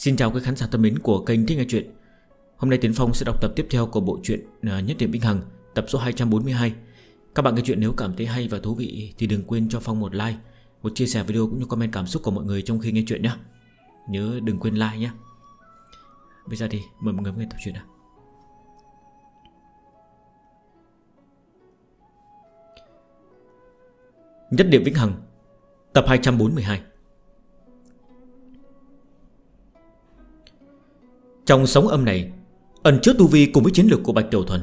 Xin chào quý khán giả thân mến của kênh Thích Nghe Chuyện. Hôm nay Tiến Phong sẽ đọc tập tiếp theo của bộ truyện à, Nhất Điểm Vĩnh Hằng, tập số 242 Các bạn nghe chuyện nếu cảm thấy hay và thú vị thì đừng quên cho Phong một like, Một chia sẻ video cũng như comment cảm xúc của mọi người trong khi nghe chuyện nhé. Nhớ đừng quên like nhé. Bây giờ thì mời mọi người nghe tập truyện nào. Nhất Điểm Vĩnh Hằng, tập 242 Trong sóng âm này, Ẩn chứa tu vi cùng với chiến lược của Bạch Tiểu Thuần.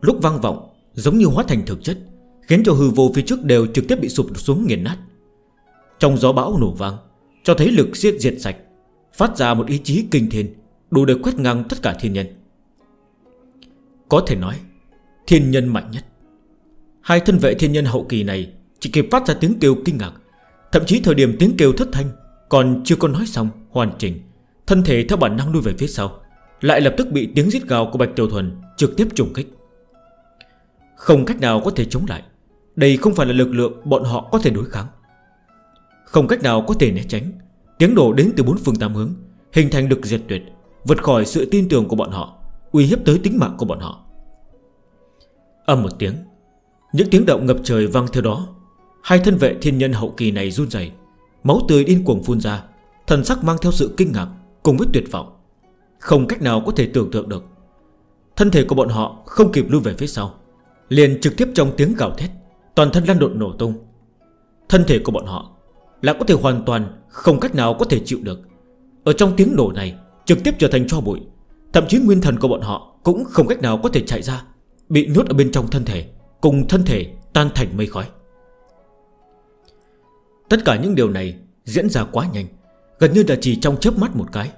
Lúc vang vọng, giống như hóa thành thực chất, Khiến cho hư vô phía trước đều trực tiếp bị sụp xuống nghiền nát. Trong gió bão nổ vang, Cho thấy lực siết diệt sạch, Phát ra một ý chí kinh thiên, Đủ để quét ngang tất cả thiên nhân. Có thể nói, Thiên nhân mạnh nhất. Hai thân vệ thiên nhân hậu kỳ này Chỉ kịp phát ra tiếng kêu kinh ngạc, Thậm chí thời điểm tiếng kêu thất thanh Còn chưa có nói xong hoàn chỉnh. Thân thể theo bản năng lui về phía sau, Lại lập tức bị tiếng giết gào của Bạch Tiểu Thuần Trực tiếp trùng kích. Không cách nào có thể chống lại, Đây không phải là lực lượng bọn họ có thể đối kháng. Không cách nào có thể né tránh, Tiếng đổ đến từ bốn phương tám hướng, Hình thành được diệt tuyệt, Vượt khỏi sự tin tưởng của bọn họ, Uy hiếp tới tính mạng của bọn họ. Âm một tiếng, Những tiếng động ngập trời vang theo đó. Hai thân vệ thiên nhân hậu kỳ này run dày Máu tươi điên cuồng phun ra, Thần sắc mang theo sự kinh ngạc. Cùng với tuyệt vọng. Không cách nào có thể tưởng tượng được. Thân thể của bọn họ không kịp lui về phía sau, Liền trực tiếp trong tiếng gào thét, Toàn thân lan đột nổ tung. Thân thể của bọn họ Là có thể hoàn toàn không cách nào có thể chịu được. Ở trong tiếng nổ này Trực tiếp trở thành cho bụi, Thậm chí nguyên thần của bọn họ cũng không cách nào có thể chạy ra, Bị nhốt ở bên trong thân thể, Cùng thân thể tan thành mây khói. Tất cả những điều này diễn ra quá nhanh. Gần như là chỉ trong chớp mắt một cái,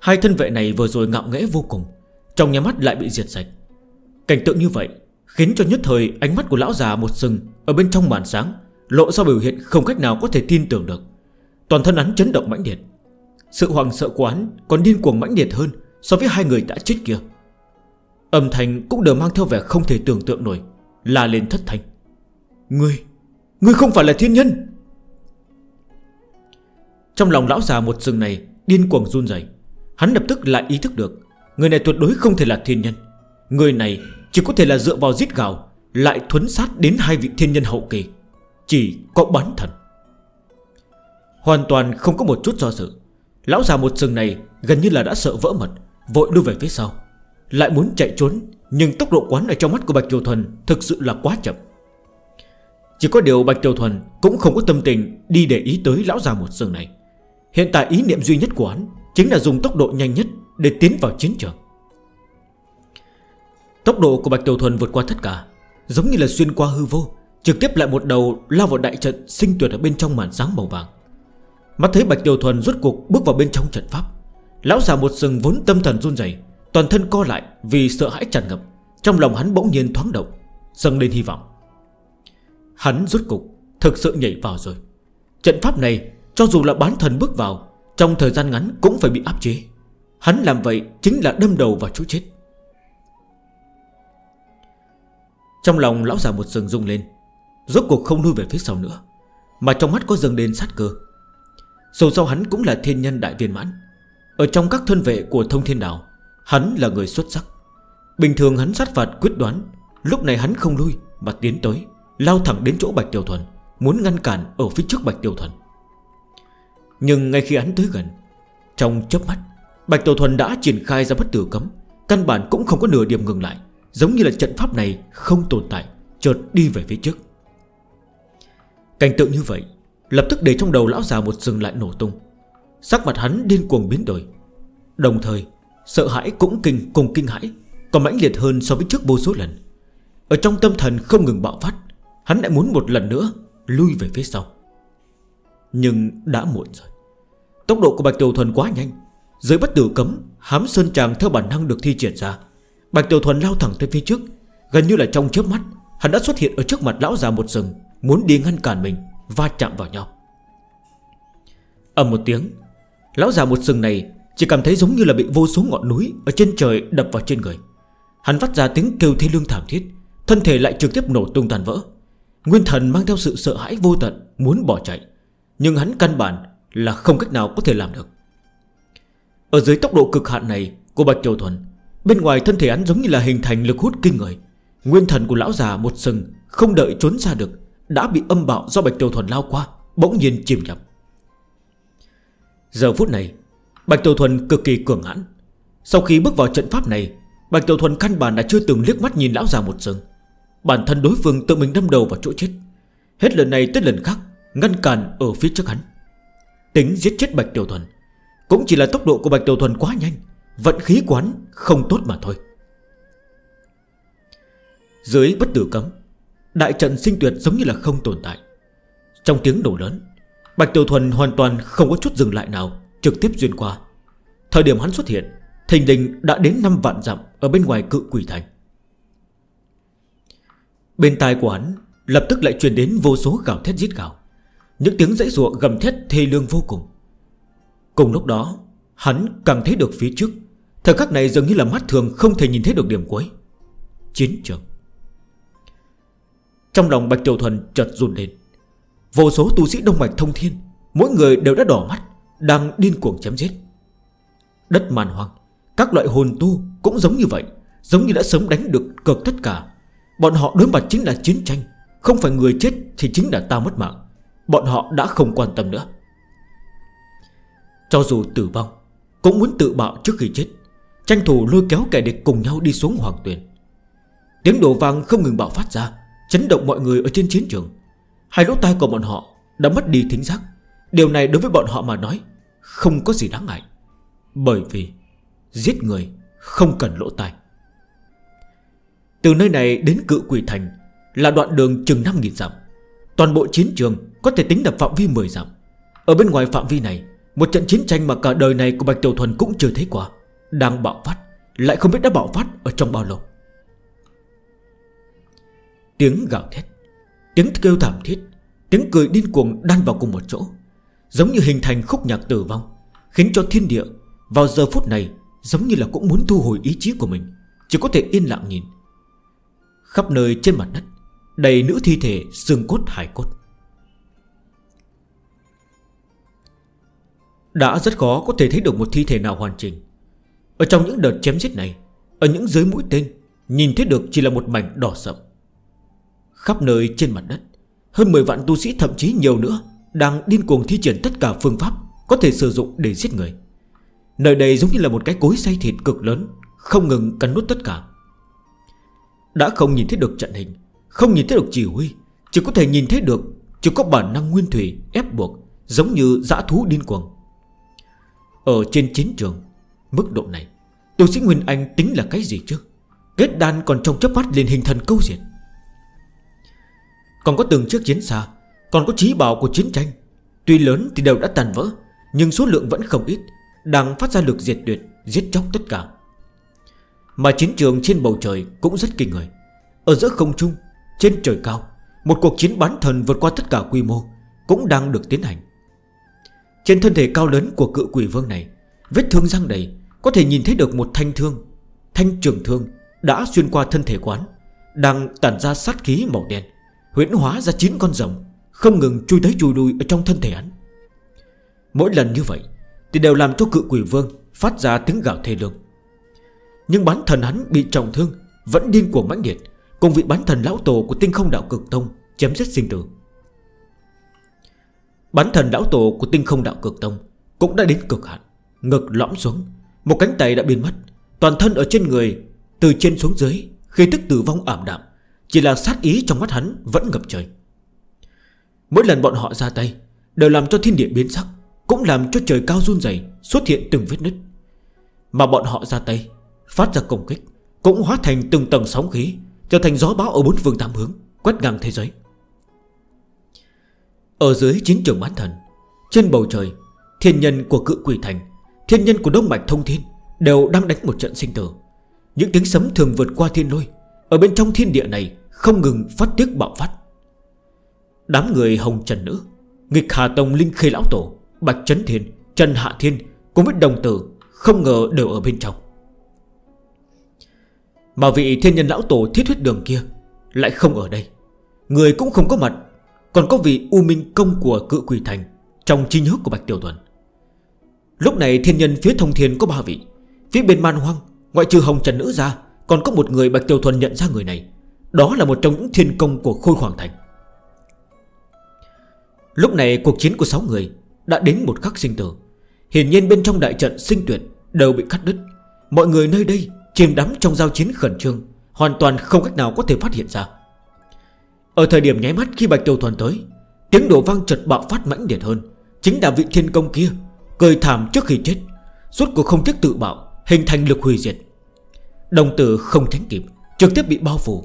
Hai thân vệ này vừa rồi ngạo nghẽ vô cùng, Trong nhà mắt lại bị diệt sạch. Cảnh tượng như vậy Khiến cho nhất thời ánh mắt của lão già một sừng Ở bên trong màn sáng, Lộ ra biểu hiện không cách nào có thể tin tưởng được. Toàn thân hắn chấn động mãnh liệt. Sự hoàng sợ của hắn còn điên cuồng mãnh liệt hơn So với hai người đã chết kia. Âm thanh cũng đều mang theo vẻ không thể tưởng tượng nổi Là lên thất thanh. Ngươi Ngươi không phải là thiên nhân! Trong lòng lão già một rừng này, Điên cuồng run dày Hắn lập tức lại ý thức được, Người này tuyệt đối không thể là thiên nhân. Người này chỉ có thể là dựa vào giết gào, Lại thuấn sát đến hai vị thiên nhân hậu kỳ, Chỉ có bán thần. Hoàn toàn không có một chút do dự, Lão già một rừng này gần như là đã sợ vỡ mật, Vội đưa về phía sau. Lại muốn chạy trốn, Nhưng tốc độ quán ở trong mắt của Bạch Kiều Thuần Thực sự là quá chậm. Chỉ có điều Bạch Kiều Thuần cũng không có tâm tình Đi để ý tới lão già một rừng này. Hiện tại ý niệm duy nhất của hắn Chính là dùng tốc độ nhanh nhất Để tiến vào chiến trường. Tốc độ của Bạch Tiểu Thuần vượt qua tất cả, Giống như là xuyên qua hư vô, Trực tiếp lại một đầu lao vào đại trận Sinh tuyệt ở bên trong màn sáng màu vàng. Mắt thấy Bạch Tiểu Thuần rốt cuộc bước vào bên trong trận pháp, Lão già một sừng vốn tâm thần run dày Toàn thân co lại vì sợ hãi tràn ngập, Trong lòng hắn bỗng nhiên thoáng động, Dâng lên hy vọng. Hắn rốt cục thực sự nhảy vào rồi. Trận pháp này cho dù là bán thần bước vào, Trong thời gian ngắn cũng phải bị áp chế. Hắn làm vậy chính là đâm đầu vào chỗ chết. Trong lòng lão già một sừng rung lên, Rốt cuộc không lui về phía sau nữa, Mà trong mắt có dâng đến sát cơ. Dù sau hắn cũng là thiên nhân đại viên mãn, Ở trong các thân vệ của thông thiên đạo Hắn là người xuất sắc. Bình thường hắn sát phạt quyết đoán, Lúc này hắn không lui mà tiến tới, Lao thẳng đến chỗ Bạch Tiểu Thuần, Muốn ngăn cản ở phía trước Bạch Tiểu Thuần. Nhưng ngay khi hắn tới gần, Trong chớp mắt, Bạch Tổ Thuần đã triển khai ra bất tử cấm. Căn bản cũng không có nửa điểm ngừng lại, Giống như là trận pháp này không tồn tại, Chợt đi về phía trước. Cảnh tượng như vậy, Lập tức để trong đầu lão già một rừng lại nổ tung. Sắc mặt hắn điên cuồng biến đổi. Đồng thời, Sợ hãi cũng kinh, cùng kinh hãi, Còn mãnh liệt hơn so với trước vô số lần. Ở trong tâm thần không ngừng bạo phát, Hắn lại muốn một lần nữa Lui về phía sau. Nhưng đã muộn rồi. Tốc độ của Bạch Tiểu Thuần quá nhanh. Dưới bất tử cấm, Hám sơn chàng theo bản năng được thi triển ra. Bạch Tiểu Thuần lao thẳng tới phía trước. Gần như là trong chớp mắt, Hắn đã xuất hiện ở trước mặt lão già một rừng Muốn đi ngăn cản mình, Va chạm vào nhau. Ẩm một tiếng, Lão già một rừng này Chỉ cảm thấy giống như là bị vô số ngọn núi Ở trên trời đập vào trên người. Hắn vắt ra tiếng kêu thê lương thảm thiết, Thân thể lại trực tiếp nổ tung tàn vỡ. Nguyên thần mang theo sự sợ hãi vô tận, Muốn bỏ chạy. Nhưng hắn căn bản là không cách nào có thể làm được. Ở dưới tốc độ cực hạn này Của Bạch Tiểu Thuần, Bên ngoài thân thể hắn giống như là hình thành lực hút kinh người. Nguyên thần của lão già một sừng Không đợi trốn ra được, Đã bị âm bạo do Bạch Tiểu Thuần lao qua, Bỗng nhiên chìm nhập. Giờ phút này, Bạch Tiểu Thuần cực kỳ cường hãn. Sau khi bước vào trận pháp này, Bạch Tiểu Thuần căn bản đã chưa từng liếc mắt nhìn lão già một sừng. Bản thân đối phương tự mình đâm đầu vào chỗ chết. Hết lần này tới lần khác, Ngăn cản ở phía trước hắn. Tính giết chết Bạch Tiểu Thuần. Cũng chỉ là tốc độ của Bạch Tiểu Thuần quá nhanh, Vận khí quán không tốt mà thôi. Dưới bất tử cấm, Đại trận sinh tuyệt giống như là không tồn tại. Trong tiếng nổ lớn, Bạch Tiểu Thuần hoàn toàn không có chút dừng lại nào, Trực tiếp duyên qua. Thời điểm hắn xuất hiện, Thình đình đã đến 5 vạn dặm Ở bên ngoài cự quỷ thành. Bên tai của hắn Lập tức lại truyền đến vô số gào thét giết gào. Những tiếng dãy ruộng gầm thét thê lương vô cùng. Cùng lúc đó, Hắn càng thấy được phía trước. Thời khắc này dường như là mắt thường không thể nhìn thấy được điểm cuối. Chiến trường. Trong lòng Bạch Tiểu Thuần chợt run lên. Vô số tu sĩ đông mạch thông thiên, Mỗi người đều đã đỏ mắt, Đang điên cuồng chém giết. Đất màn hoang, Các loại hồn tu cũng giống như vậy, Giống như đã sớm đánh được cược tất cả. Bọn họ đối mặt chính là chiến tranh, Không phải người chết thì chính là ta mất mạng. Bọn họ đã không quan tâm nữa. Cho dù tử vong, Cũng muốn tự bạo trước khi chết. Tranh thủ lôi kéo kẻ địch cùng nhau đi xuống hoàng tuyển Tiếng đổ vang không ngừng bạo phát ra, Chấn động mọi người ở trên chiến trường. Hai lỗ tai của bọn họ đã mất đi thính giác. Điều này đối với bọn họ mà nói, Không có gì đáng ngại. Bởi vì giết người không cần lỗ tai. Từ nơi này đến cự quỷ thành Là đoạn đường chừng 5.000 dặm. Toàn bộ chiến trường có thể tính là phạm vi 10 dặm. Ở bên ngoài phạm vi này, Một trận chiến tranh mà cả đời này của Bạch Tiểu Thuần cũng chưa thấy qua, Đang bạo phát, Lại không biết đã bạo phát ở trong bao lâu. Tiếng gạo thét, Tiếng kêu thảm thiết, Tiếng cười điên cuồng đan vào cùng một chỗ, Giống như hình thành khúc nhạc tử vong, Khiến cho thiên địa Vào giờ phút này Giống như là cũng muốn thu hồi ý chí của mình, Chỉ có thể yên lặng nhìn. Khắp nơi trên mặt đất Đầy nữ thi thể xương cốt hải cốt. Đã rất khó có thể thấy được một thi thể nào hoàn chỉnh. Ở trong những đợt chém giết này, Ở những dưới mũi tên, Nhìn thấy được chỉ là một mảnh đỏ sậm. Khắp nơi trên mặt đất, Hơn 10 vạn tu sĩ thậm chí nhiều nữa Đang điên cuồng thi triển tất cả phương pháp Có thể sử dụng để giết người. Nơi đây giống như là một cái cối xay thịt cực lớn, Không ngừng cắn nút tất cả. Đã không nhìn thấy được trận hình không nhìn thấy được chỉ huy, Chỉ có thể nhìn thấy được, Chỉ có bản năng nguyên thủy ép buộc, Giống như dã thú điên cuồng. Ở trên chiến trường, Mức độ này Tu sĩ Nguyên Anh tính là cái gì chứ? Kết đan còn trong chấp mắt liền hình thần câu diệt Còn có từng chiếc chiến xa, Còn có trí bảo của chiến tranh. Tuy lớn thì đều đã tàn vỡ, Nhưng số lượng vẫn không ít, Đang phát ra lực diệt tuyệt, Giết chóc tất cả. Mà chiến trường trên bầu trời cũng rất kinh người. Ở giữa không trung trên trời cao, Một cuộc chiến bán thần vượt qua tất cả quy mô Cũng đang được tiến hành. Trên thân thể cao lớn của cự quỷ vương này, Vết thương răng đầy, Có thể nhìn thấy được một thanh thương. Thanh trường thương đã xuyên qua thân thể quán, Đang tản ra sát khí màu đen, Huyễn hóa ra 9 con rồng, Không ngừng chui tới chui đuôi ở trong thân thể hắn. Mỗi lần như vậy Thì đều làm cho cự quỷ vương Phát ra tiếng gạo thê lương. Nhưng bán thần hắn bị trọng thương Vẫn điên cuồng mãnh liệt Cùng vị bán thần lão tổ của tinh không đạo cực tông, Chém giết sinh tử. Bán thần lão tổ của tinh không đạo cực tông Cũng đã đến cực hạn, Ngực lõm xuống, Một cánh tay đã biến mất, Toàn thân ở trên người, Từ trên xuống dưới Khi tức tử vong ảm đạm, Chỉ là sát ý trong mắt hắn vẫn ngập trời. Mỗi lần bọn họ ra tay, Đều làm cho thiên địa biến sắc, Cũng làm cho trời cao run dày Xuất hiện từng vết nứt. Mà bọn họ ra tay, Phát ra công kích, Cũng hóa thành từng tầng sóng khí Trở thành gió báo ở bốn phương tám hướng Quét ngang thế giới. Ở dưới chiến trường bán thần Trên bầu trời Thiên nhân của cự quỷ thành Thiên nhân của đông mạch thông thiên Đều đang đánh một trận sinh tử. Những tiếng sấm thường vượt qua thiên lôi Ở bên trong thiên địa này Không ngừng phát tiếc bạo phát. Đám người hồng trần nữ Nghịch Hà Tông Linh Khê Lão Tổ Bạch Trấn Thiên, Trần Hạ Thiên cũng với đồng tử không ngờ đều ở bên trong. Mà vị thiên nhân lão tổ thiết huyết đường kia Lại không ở đây. Người cũng không có mặt, Còn có vị u minh công của cự quỷ thành Trong chi nhớ của Bạch Tiểu Tuần. Lúc này thiên nhân phía thông thiên có ba vị. Phía bên man hoang, Ngoại trừ hồng trần nữ ra Còn có một người Bạch Tiểu Thuần nhận ra người này. Đó là một trong những thiên công của Khôi Hoàng Thành. Lúc này cuộc chiến của 6 người Đã đến một khắc sinh tử. Hiển nhiên bên trong đại trận sinh tuyệt Đều bị cắt đứt. Mọi người nơi đây Chìm đắm trong giao chiến khẩn trương, Hoàn toàn không cách nào có thể phát hiện ra. Ở thời điểm nháy mắt khi Bạch Tiêu Thuần tới, Tiếng đổ vang chợt bạo phát mãnh liệt hơn. Chính là vị thiên công kia, Cười thảm trước khi chết, Suốt cuộc không tiếc tự bạo, Hình thành lực hủy diệt. Đồng tử không tránh kịp, Trực tiếp bị bao phủ.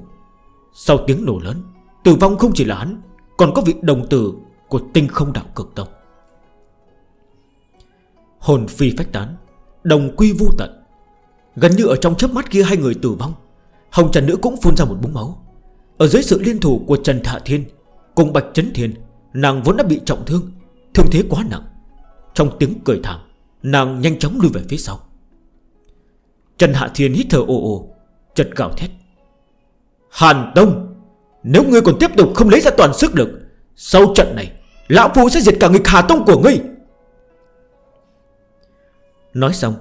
Sau tiếng nổ lớn, Tử vong không chỉ là hắn, Còn có vị đồng tử của tinh không đạo cực tông. Hồn phi phách tán, Đồng quy vô tận. Gần như ở trong chớp mắt kia hai người tử vong. Hồng Trần Nữ cũng phun ra một búng máu. Ở dưới sự liên thủ của Trần Thạ Thiên Cùng Bạch Trấn Thiên Nàng vốn đã bị trọng thương Thương thế quá nặng. Trong tiếng cười thảm Nàng nhanh chóng lưu về phía sau. Trần Hạ Thiên hít thở ồ ồ Chật gào thét. Hàn tông, Nếu ngươi còn tiếp tục không lấy ra toàn sức lực Sau trận này Lão Phu sẽ diệt cả nghịch Hà Tông của ngươi. Nói xong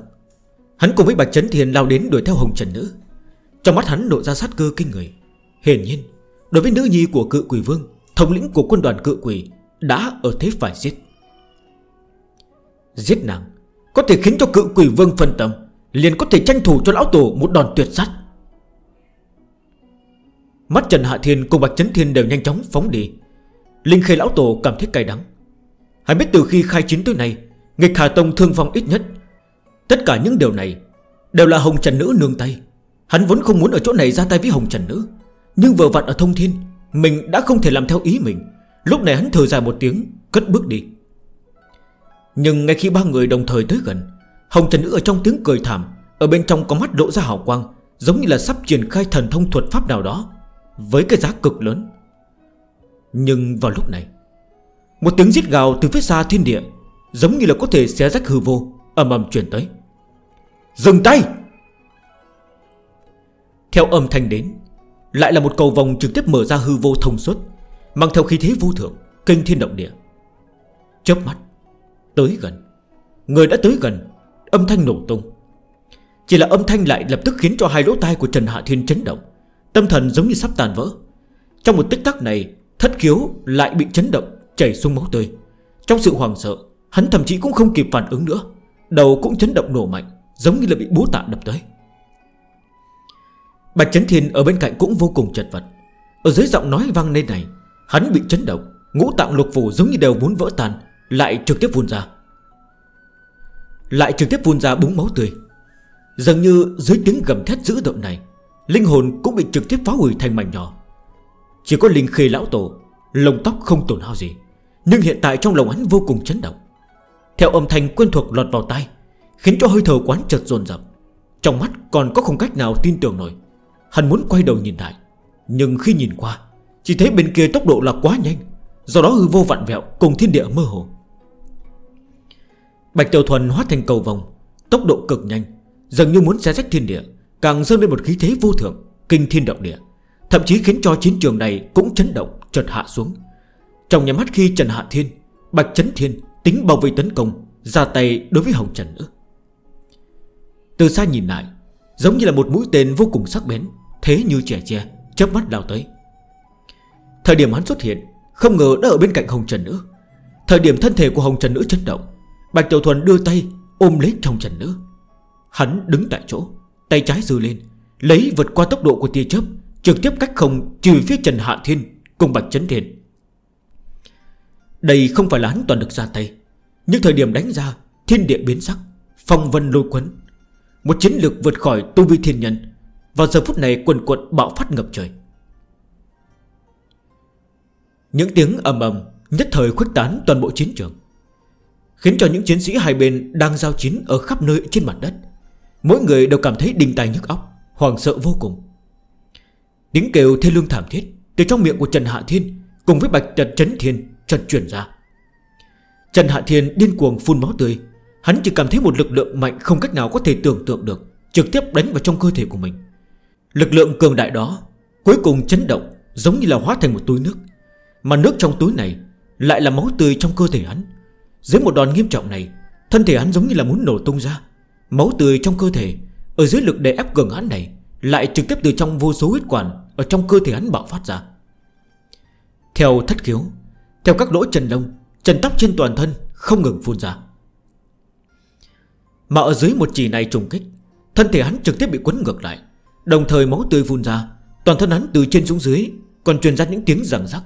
Hắn cùng với Bạch Trấn Thiên lao đến đuổi theo Hồng Trần Nữ. Trong mắt hắn lộ ra sát cơ kinh người. Hiển nhiên, Đối với nữ nhi của cự quỷ vương, Thống lĩnh của quân đoàn cự quỷ Đã ở thế phải giết. Giết nàng Có thể khiến cho cự quỷ vương phân tâm, Liền có thể tranh thủ cho lão tổ một đòn tuyệt sát. Mắt Trần Hạ Thiên cùng Bạch Trấn Thiên đều nhanh chóng phóng đi. Linh Khê Lão Tổ cảm thấy cay đắng. Hãy biết từ khi khai chiến tới nay, Nghịch Hà Tông thương vong ít nhất Tất cả những điều này Đều là Hồng Trần Nữ nương tay. Hắn vốn không muốn ở chỗ này ra tay với Hồng Trần Nữ, Nhưng vừa vặn ở thông thiên, Mình đã không thể làm theo ý mình. Lúc này hắn thở dài một tiếng, Cất bước đi. Nhưng ngay khi ba người đồng thời tới gần, Hồng Trần Nữ ở trong tiếng cười thảm, Ở bên trong có mắt lộ ra hào quang, Giống như là sắp triển khai thần thông thuật pháp nào đó, Với cái giá cực lớn. Nhưng vào lúc này, Một tiếng giết gào từ phía xa thiên địa, Giống như là có thể xé rách hư vô. Âm âm truyền tới. Dừng tay! Theo âm thanh đến, Lại là một cầu vòng trực tiếp mở ra hư vô thông suốt, Mang theo khí thế vô thượng, Kinh thiên động địa. Chớp mắt, Tới gần. Người đã tới gần, Âm thanh nổ tung. Chỉ là âm thanh lại lập tức khiến cho hai lỗ tai của Trần Hạ Thiên chấn động, Tâm thần giống như sắp tàn vỡ. Trong một tích tắc này, Thất khiếu lại bị chấn động, Chảy xuống máu tươi. Trong sự hoàng sợ, Hắn thậm chí cũng không kịp phản ứng nữa. Đầu cũng chấn động nổ mạnh, Giống như là bị búa tạ đập tới. Bạch Trấn Thiên ở bên cạnh cũng vô cùng chật vật. Ở dưới giọng nói vang lên này, Hắn bị chấn động, Ngũ tạng lục phủ giống như đều muốn vỡ tan, Lại trực tiếp vun ra. Lại trực tiếp vun ra búng máu tươi. Dường như dưới tiếng gầm thét dữ động này, Linh hồn cũng bị trực tiếp phá hủy thành mảnh nhỏ. Chỉ có linh khê lão tổ Lồng tóc không tổn hao gì, Nhưng hiện tại trong lòng hắn vô cùng chấn động. Theo âm thanh quen thuộc lọt vào tai, Khiến cho hơi thở quán chợt dồn dập. Trong mắt còn có không cách nào tin tưởng nổi. Hắn muốn quay đầu nhìn lại, Nhưng khi nhìn qua, Chỉ thấy bên kia tốc độ là quá nhanh, Do đó hư vô vặn vẹo cùng thiên địa mơ hồ. Bạch Tiểu Thuần hóa thành cầu vòng Tốc độ cực nhanh, Dường như muốn xé rách thiên địa, Càng dâng lên một khí thế vô thượng, Kinh thiên động địa. Thậm chí khiến cho chiến trường này cũng chấn động, chợt hạ xuống. Trong nhà mắt khi Trần Hạ Thiên, Bạch Trấn Thiên Tính bảo vệ tấn công, Ra tay đối với Hồng Trần nữa. Từ xa nhìn lại, Giống như là một mũi tên vô cùng sắc bén, Thế như trẻ che chớp mắt lao tới. Thời điểm hắn xuất hiện, Không ngờ đã ở bên cạnh Hồng Trần nữa. Thời điểm thân thể của Hồng Trần nữ chấn động, Bạch Tiểu Thuần đưa tay ôm lấy trong Trần nữ Hắn đứng tại chỗ, Tay trái dư lên, Lấy vượt qua tốc độ của tia chớp, Trực tiếp cách không trừ phía Trần Hạ Thiên Cùng Bạch Trấn Thiên. Đây không phải là hắn toàn được ra tay. Nhưng thời điểm đánh ra, Thiên địa biến sắc, Phong vân lôi quấn Một chiến lược vượt khỏi tu vi thiên nhân. Vào giờ phút này, quần quận bạo phát ngập trời. Những tiếng ầm ầm Nhất thời khuếch tán toàn bộ chiến trường, Khiến cho những chiến sĩ hai bên Đang giao chiến ở khắp nơi trên mặt đất. Mỗi người đều cảm thấy đình tài nhức óc Hoàng sợ vô cùng. Tiếng kêu thê lương thảm thiết Từ trong miệng của Trần Hạ Thiên Cùng với Bạch Trần Trấn Thiên chợt chuyển ra. Trần Hạ Thiên điên cuồng phun máu tươi. Hắn chỉ cảm thấy một lực lượng mạnh không cách nào có thể tưởng tượng được, Trực tiếp đánh vào trong cơ thể của mình. Lực lượng cường đại đó Cuối cùng chấn động, Giống như là hóa thành một túi nước. Mà nước trong túi này Lại là máu tươi trong cơ thể hắn. Dưới một đòn nghiêm trọng này, Thân thể hắn giống như là muốn nổ tung ra. Máu tươi trong cơ thể Ở dưới lực đè ép cường hắn này Lại trực tiếp từ trong vô số huyết quản Ở trong cơ thể hắn bạo phát ra. Theo thất khiếu theo các lỗ chân lông, chân tóc trên toàn thân không ngừng phun ra. Mà ở dưới một chỉ này trùng kích, Thân thể hắn trực tiếp bị quấn ngược lại, Đồng thời máu tươi phun ra, Toàn thân hắn từ trên xuống dưới Còn truyền ra những tiếng rằng rắc.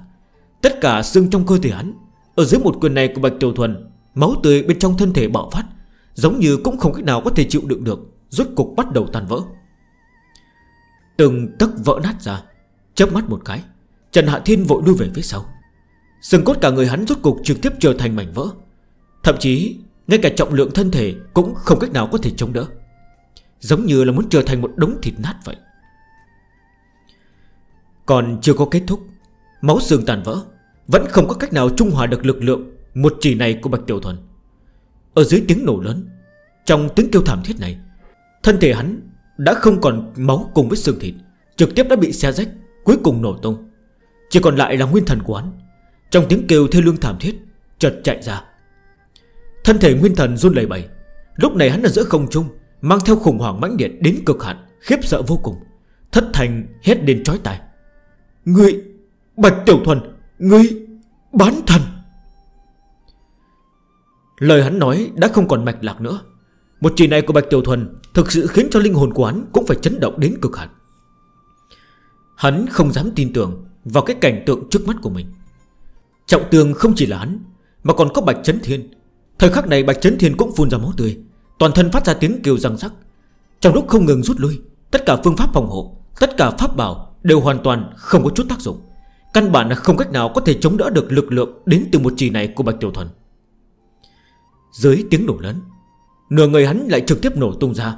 Tất cả xương trong cơ thể hắn, Ở dưới một quyền này của Bạch Tiểu Thuần, Máu tươi bên trong thân thể bạo phát, Giống như cũng không cách nào có thể chịu đựng được, Rốt cục bắt đầu tan vỡ. Từng tấc vỡ nát ra, Chớp mắt một cái, Trần Hạ Thiên vội đuôi về phía sau. Xương cốt cả người hắn rốt cục trực tiếp trở thành mảnh vỡ. Thậm chí, Ngay cả trọng lượng thân thể Cũng không cách nào có thể chống đỡ. Giống như là muốn trở thành một đống thịt nát vậy. Còn chưa có kết thúc, Máu xương tàn vỡ, Vẫn không có cách nào trung hòa được lực lượng Một chỉ này của Bạch Tiểu Thuần. Ở dưới tiếng nổ lớn, Trong tiếng kêu thảm thiết này, Thân thể hắn đã không còn máu cùng với xương thịt, Trực tiếp đã bị xe rách, Cuối cùng nổ tung. Chỉ còn lại là nguyên thần của hắn. Trong tiếng kêu thê lương thảm thiết, Chợt chạy ra. Thân thể nguyên thần run lầy bầy Lúc này hắn ở giữa không trung, Mang theo khủng hoảng mãnh liệt đến cực hạn, Khiếp sợ vô cùng, Thất thành hét đến trói tai. Ngươi, Bạch Tiểu Thuần, Ngươi Bán thần. Lời hắn nói đã không còn mạch lạc nữa. Một chỉ này của Bạch Tiểu Thuần Thực sự khiến cho linh hồn của hắn cũng phải chấn động đến cực hạn. Hắn không dám tin tưởng Vào cái cảnh tượng trước mắt của mình. Trọng tường không chỉ là hắn, Mà còn có Bạch Trấn Thiên. Thời khắc này Bạch Trấn Thiên cũng phun ra máu tươi, Toàn thân phát ra tiếng kêu răng rắc. Trong lúc không ngừng rút lui, Tất cả phương pháp phòng hộ, Tất cả pháp bảo đều hoàn toàn không có chút tác dụng. Căn bản là không cách nào có thể chống đỡ được lực lượng Đến từ một chỉ này của Bạch Tiểu Thuần Dưới tiếng nổ lớn, Nửa người hắn lại trực tiếp nổ tung ra.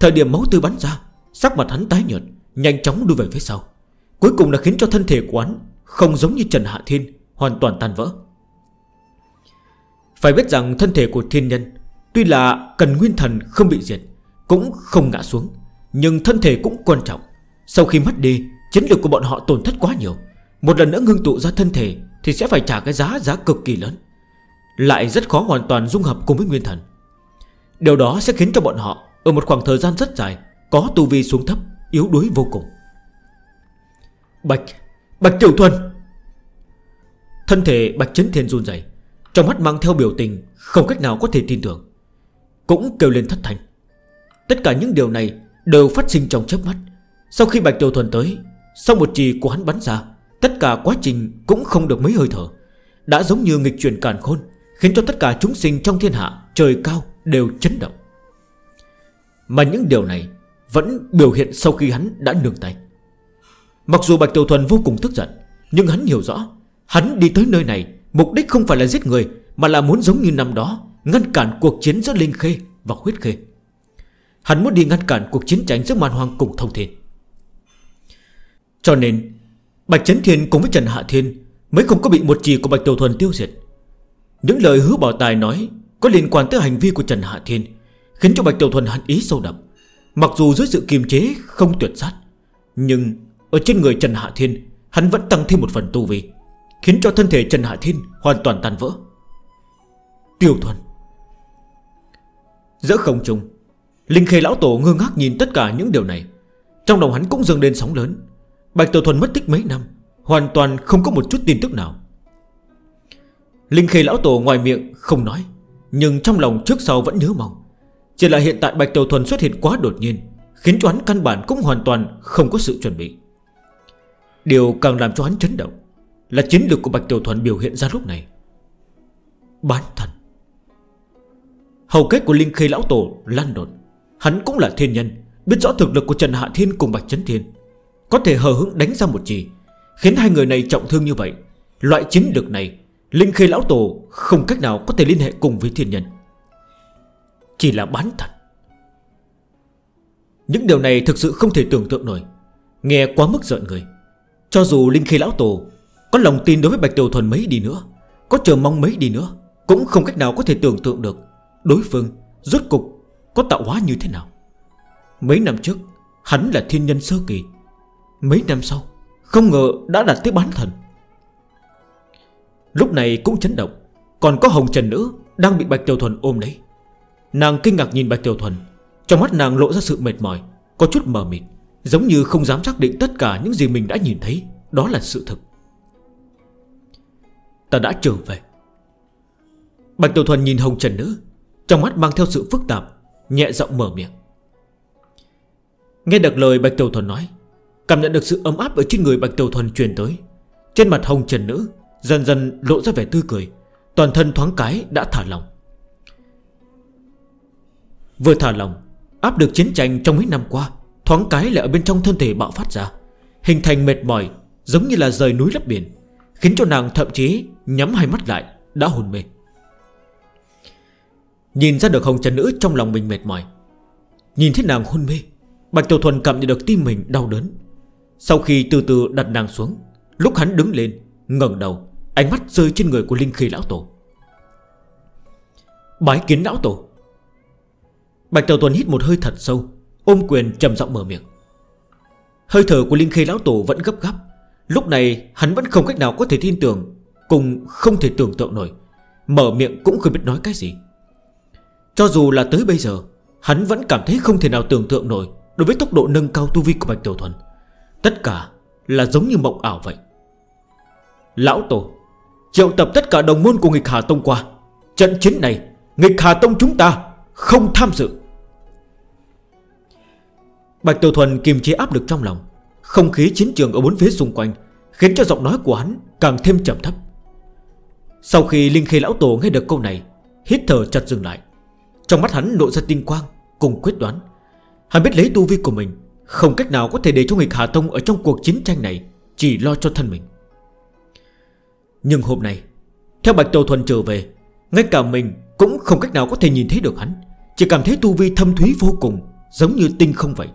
Thời điểm máu tươi bắn ra, Sắc mặt hắn tái nhợt, Nhanh chóng đuôi về phía sau. Cuối cùng là khiến cho thân thể của hắn Không giống như Trần Hạ Thiên hoàn toàn tan vỡ. Phải biết rằng thân thể của thiên nhân, Tuy là cần nguyên thần không bị diệt, Cũng không ngã xuống, Nhưng thân thể cũng quan trọng. Sau khi mất đi, Chiến lực của bọn họ tổn thất quá nhiều. Một lần nữa ngưng tụ ra thân thể Thì sẽ phải trả cái giá giá cực kỳ lớn. Lại rất khó hoàn toàn dung hợp cùng với nguyên thần. Điều đó sẽ khiến cho bọn họ Ở một khoảng thời gian rất dài Có tu vi xuống thấp, Yếu đuối vô cùng. Bạch Bạch Tiểu Thuần! Thân thể Bạch chấn Thiên run dày Trong mắt mang theo biểu tình Không cách nào có thể tin tưởng, Cũng kêu lên thất thành Tất cả những điều này đều phát sinh trong chớp mắt. Sau khi Bạch Tiêu Thuần tới, Sau một trì của hắn bắn ra, Tất cả quá trình cũng không được mấy hơi thở. Đã giống như nghịch chuyển càn khôn, Khiến cho tất cả chúng sinh trong thiên hạ Trời cao đều chấn động. Mà những điều này Vẫn biểu hiện sau khi hắn đã nương tay. Mặc dù Bạch Tiểu Thuần vô cùng tức giận, Nhưng hắn hiểu rõ Hắn đi tới nơi này, Mục đích không phải là giết người, Mà là muốn giống như năm đó, Ngăn cản cuộc chiến giữa Linh Khê và Huyết Khê. Hắn muốn đi ngăn cản cuộc chiến tranh giữa màn hoang cùng thông thiên. Cho nên, Bạch Chấn Thiên cùng với Trần Hạ Thiên Mới không có bị một chỉ của Bạch Tiểu Thuần tiêu diệt. Những lời hứa bảo tài nói Có liên quan tới hành vi của Trần Hạ Thiên Khiến cho Bạch Tiểu Thuần hận ý sâu đậm. Mặc dù dưới sự kiềm chế không tuyệt sát, Nhưng ở trên người Trần Hạ Thiên, Hắn vẫn tăng thêm một phần tu vi. Khiến cho thân thể Trần Hạ Thiên hoàn toàn tan vỡ. Tiêu thuần. Giữa không trung, Linh Khê Lão Tổ ngơ ngác nhìn tất cả những điều này. Trong lòng hắn cũng dâng lên sóng lớn. Bạch Tiểu Thuần mất tích mấy năm, Hoàn toàn không có một chút tin tức nào. Linh Khê Lão Tổ ngoài miệng không nói, Nhưng trong lòng trước sau vẫn nhớ mong. Chỉ là hiện tại Bạch Tiểu Thuần xuất hiện quá đột nhiên, Khiến cho hắn căn bản cũng hoàn toàn không có sự chuẩn bị. Điều càng làm cho hắn chấn động là chiến lược của Bạch Tiểu Thuần biểu hiện ra lúc này. Bán thần. Hầu kết của Linh Khê Lão Tổ lan đột Hắn cũng là thiên nhân, Biết rõ thực lực của Trần Hạ Thiên cùng Bạch Trấn Thiên. Có thể hờ hững đánh ra một chỉ, Khiến hai người này trọng thương như vậy. Loại chiến lược này, Linh Khê Lão Tổ không cách nào có thể liên hệ cùng với thiên nhân. Chỉ là bán thần. Những điều này thực sự không thể tưởng tượng nổi. Nghe quá mức giận người. Cho dù Linh Khê Lão Tổ có lòng tin đối với Bạch Tiểu Thuần mấy đi nữa, Có chờ mong mấy đi nữa, Cũng không cách nào có thể tưởng tượng được Đối phương rốt cục có tạo hóa như thế nào. Mấy năm trước, Hắn là thiên nhân sơ kỳ. Mấy năm sau, Không ngờ đã đạt tới bán thần. Lúc này cũng chấn động, Còn có hồng trần nữ Đang bị Bạch Tiểu Thuần ôm lấy. Nàng kinh ngạc nhìn Bạch Tiểu Thuần, Trong mắt nàng lộ ra sự mệt mỏi, Có chút mờ mịt, Giống như không dám xác định tất cả những gì mình đã nhìn thấy, Đó là sự thực. Ta đã trở về. Bạch Tiểu Thuần nhìn Hồng Trần Nữ, Trong mắt mang theo sự phức tạp, Nhẹ giọng mở miệng. Nghe được lời Bạch Tiểu Thuần nói, Cảm nhận được sự ấm áp ở trên người Bạch Tiểu Thuần truyền tới, Trên mặt Hồng Trần Nữ Dần dần lộ ra vẻ tươi cười, Toàn thân thoáng cái đã thả lòng Vừa thả lòng Áp được chiến tranh trong mấy năm qua Thoáng cái lại ở bên trong thân thể bạo phát ra, Hình thành mệt mỏi, Giống như là rời núi lấp biển. Khiến cho nàng thậm chí nhắm hai mắt lại, Đã hồn mê. Nhìn ra được hồng trần nữ trong lòng mình mệt mỏi, Nhìn thấy nàng hôn mê, Bạch Tiểu Thuần cảm nhận được tim mình đau đớn. Sau khi từ từ đặt nàng xuống, Lúc hắn đứng lên, ngẩng đầu, Ánh mắt rơi trên người của Linh Khi Lão Tổ. Bái kiến Lão Tổ. Bạch Tiểu Thuần hít một hơi thật sâu, Ôm quyền trầm giọng mở miệng. Hơi thở của Linh Khê Lão Tổ vẫn gấp gáp Lúc này, hắn vẫn không cách nào có thể tin tưởng, Cùng không thể tưởng tượng nổi. Mở miệng cũng không biết nói cái gì. Cho dù là tới bây giờ, Hắn vẫn cảm thấy không thể nào tưởng tượng nổi Đối với tốc độ nâng cao tu vi của Bạch Tiểu Thuần. Tất cả là giống như mộng ảo vậy. Lão Tổ, Triệu tập tất cả đồng môn của nghịch Hà Tông qua. Trận chiến này, Nghịch Hà Tông chúng ta không tham dự. Bạch Tiểu Thuần kiềm chế áp lực trong lòng. Không khí chiến trường ở bốn phía xung quanh Khiến cho giọng nói của hắn càng thêm chậm thấp. Sau khi Linh Khê Lão Tổ nghe được câu này, Hít thở chặt dừng lại. Trong mắt hắn lộ ra tinh quang Cùng quyết đoán. Hắn biết lấy tu vi của mình, Không cách nào có thể để cho nghịch Hà Tông Ở trong cuộc chiến tranh này Chỉ lo cho thân mình. Nhưng hôm nay, Theo Bạch Tàu Thuần trở về, Ngay cả mình cũng không cách nào có thể nhìn thấy được hắn. Chỉ cảm thấy tu vi thâm thúy vô cùng, Giống như tinh không vậy.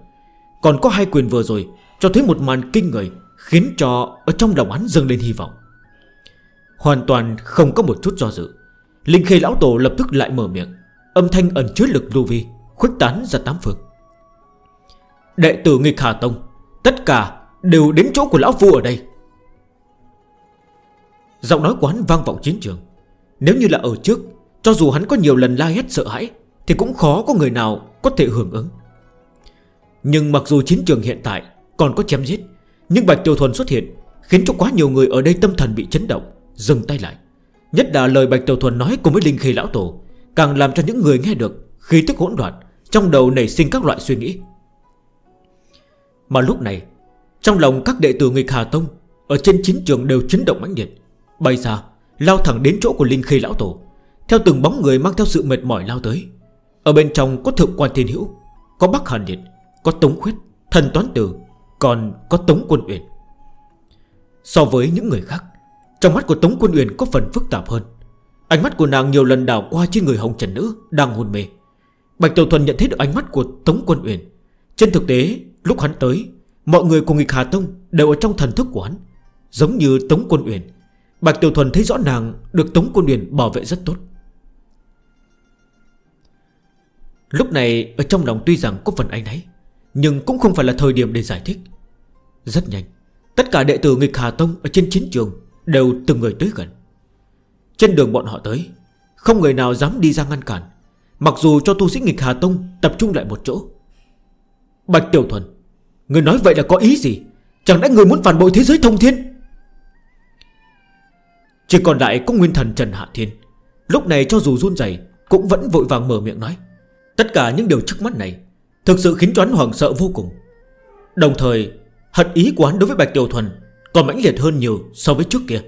Còn có hai quyền vừa rồi cho thấy một màn kinh người Khiến cho ở trong lòng hắn dâng lên hy vọng. Hoàn toàn không có một chút do dự, Linh khê lão tổ lập tức lại mở miệng, Âm thanh ẩn chứa lực lưu vi, Khuếch tán ra tám phương. Đệ tử nghịch Hà Tông, Tất cả đều đến chỗ của lão phu ở đây. Giọng nói của hắn vang vọng chiến trường. Nếu như là ở trước, Cho dù hắn có nhiều lần la hét sợ hãi, Thì cũng khó có người nào có thể hưởng ứng. Nhưng mặc dù chiến trường hiện tại còn có chém giết. Nhưng Bạch Tiểu Thuần xuất hiện, Khiến cho quá nhiều người ở đây tâm thần bị chấn động, Dừng tay lại. Nhất là lời Bạch Tiểu Thuần nói cùng với Linh Khê Lão Tổ, Càng làm cho những người nghe được Khí tức hỗn loạn, Trong đầu nảy sinh các loại suy nghĩ. Mà lúc này, Trong lòng các đệ tử người Hà Tông, Ở trên chiến trường đều chấn động mãnh liệt. Bay xa Lao thẳng đến chỗ của Linh Khê Lão Tổ, Theo từng bóng người mang theo sự mệt mỏi lao tới. Ở bên trong có thượng quan thiên hữu, Có Bắc Hàn Liệt, Có Tống Khuyết, Thần Toán tường còn có Tống Quân Uyển. So với những người khác, Trong mắt của Tống Quân Uyển có phần phức tạp hơn. Ánh mắt của nàng nhiều lần đảo qua trên người Hồng Trần Nữ Đang hôn mê. Bạch Tiểu Thuần nhận thấy được ánh mắt của Tống Quân Uyển. Trên thực tế, lúc hắn tới, Mọi người của nghịch Hà Tông đều ở trong thần thức của hắn, Giống như Tống Quân Uyển. Bạch Tiểu Thuần thấy rõ nàng Được Tống Quân Uyển bảo vệ rất tốt. Lúc này, ở trong lòng tuy rằng có phần anh ấy Nhưng cũng không phải là thời điểm để giải thích. Rất nhanh, Tất cả đệ tử nghịch Hà Tông ở trên chiến trường Đều từng người tới gần. Trên đường bọn họ tới, Không người nào dám đi ra ngăn cản, Mặc dù cho tu sĩ nghịch Hà Tông tập trung lại một chỗ. Bạch Tiểu Thuần, Người nói vậy là có ý gì? Chẳng lẽ người muốn phản bội thế giới thông thiên? Chỉ còn lại có nguyên thần Trần Hạ Thiên, Lúc này cho dù run dày Cũng vẫn vội vàng mở miệng nói. Tất cả những điều trước mắt này Thực sự khiến choán hoàng sợ vô cùng. Đồng thời Hận ý của hắn đối với Bạch Tiểu Thuần Còn mãnh liệt hơn nhiều so với trước kia.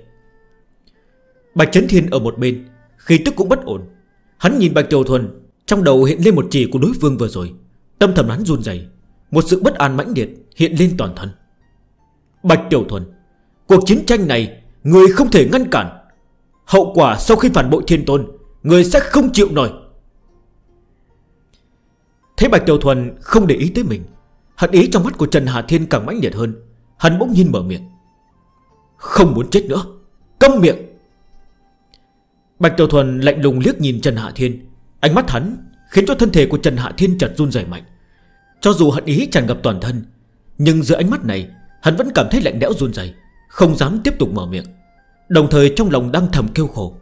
Bạch Trấn Thiên ở một bên Khi tức cũng bất ổn. Hắn nhìn Bạch Tiểu Thuần, Trong đầu hiện lên một chỉ của đối phương vừa rồi. Tâm thầm hắn run dày Một sự bất an mãnh liệt hiện lên toàn thân. Bạch Tiểu Thuần, Cuộc chiến tranh này Người không thể ngăn cản. Hậu quả sau khi phản bội thiên tôn, Người sẽ không chịu nổi. Thấy Bạch Tiểu Thuần không để ý tới mình Hận ý trong mắt của Trần Hà Thiên càng mãnh liệt hơn. Hắn bỗng nhiên mở miệng. Không muốn chết nữa. Câm miệng. Bạch Tiểu Thuần lạnh lùng liếc nhìn Trần Hạ Thiên. Ánh mắt hắn khiến cho thân thể của Trần Hạ Thiên chợt run rẩy mạnh. Cho dù hận ý tràn ngập toàn thân, Nhưng giữa ánh mắt này, Hắn vẫn cảm thấy lạnh lẽo run rẩy, Không dám tiếp tục mở miệng. Đồng thời trong lòng đang thầm kêu khổ.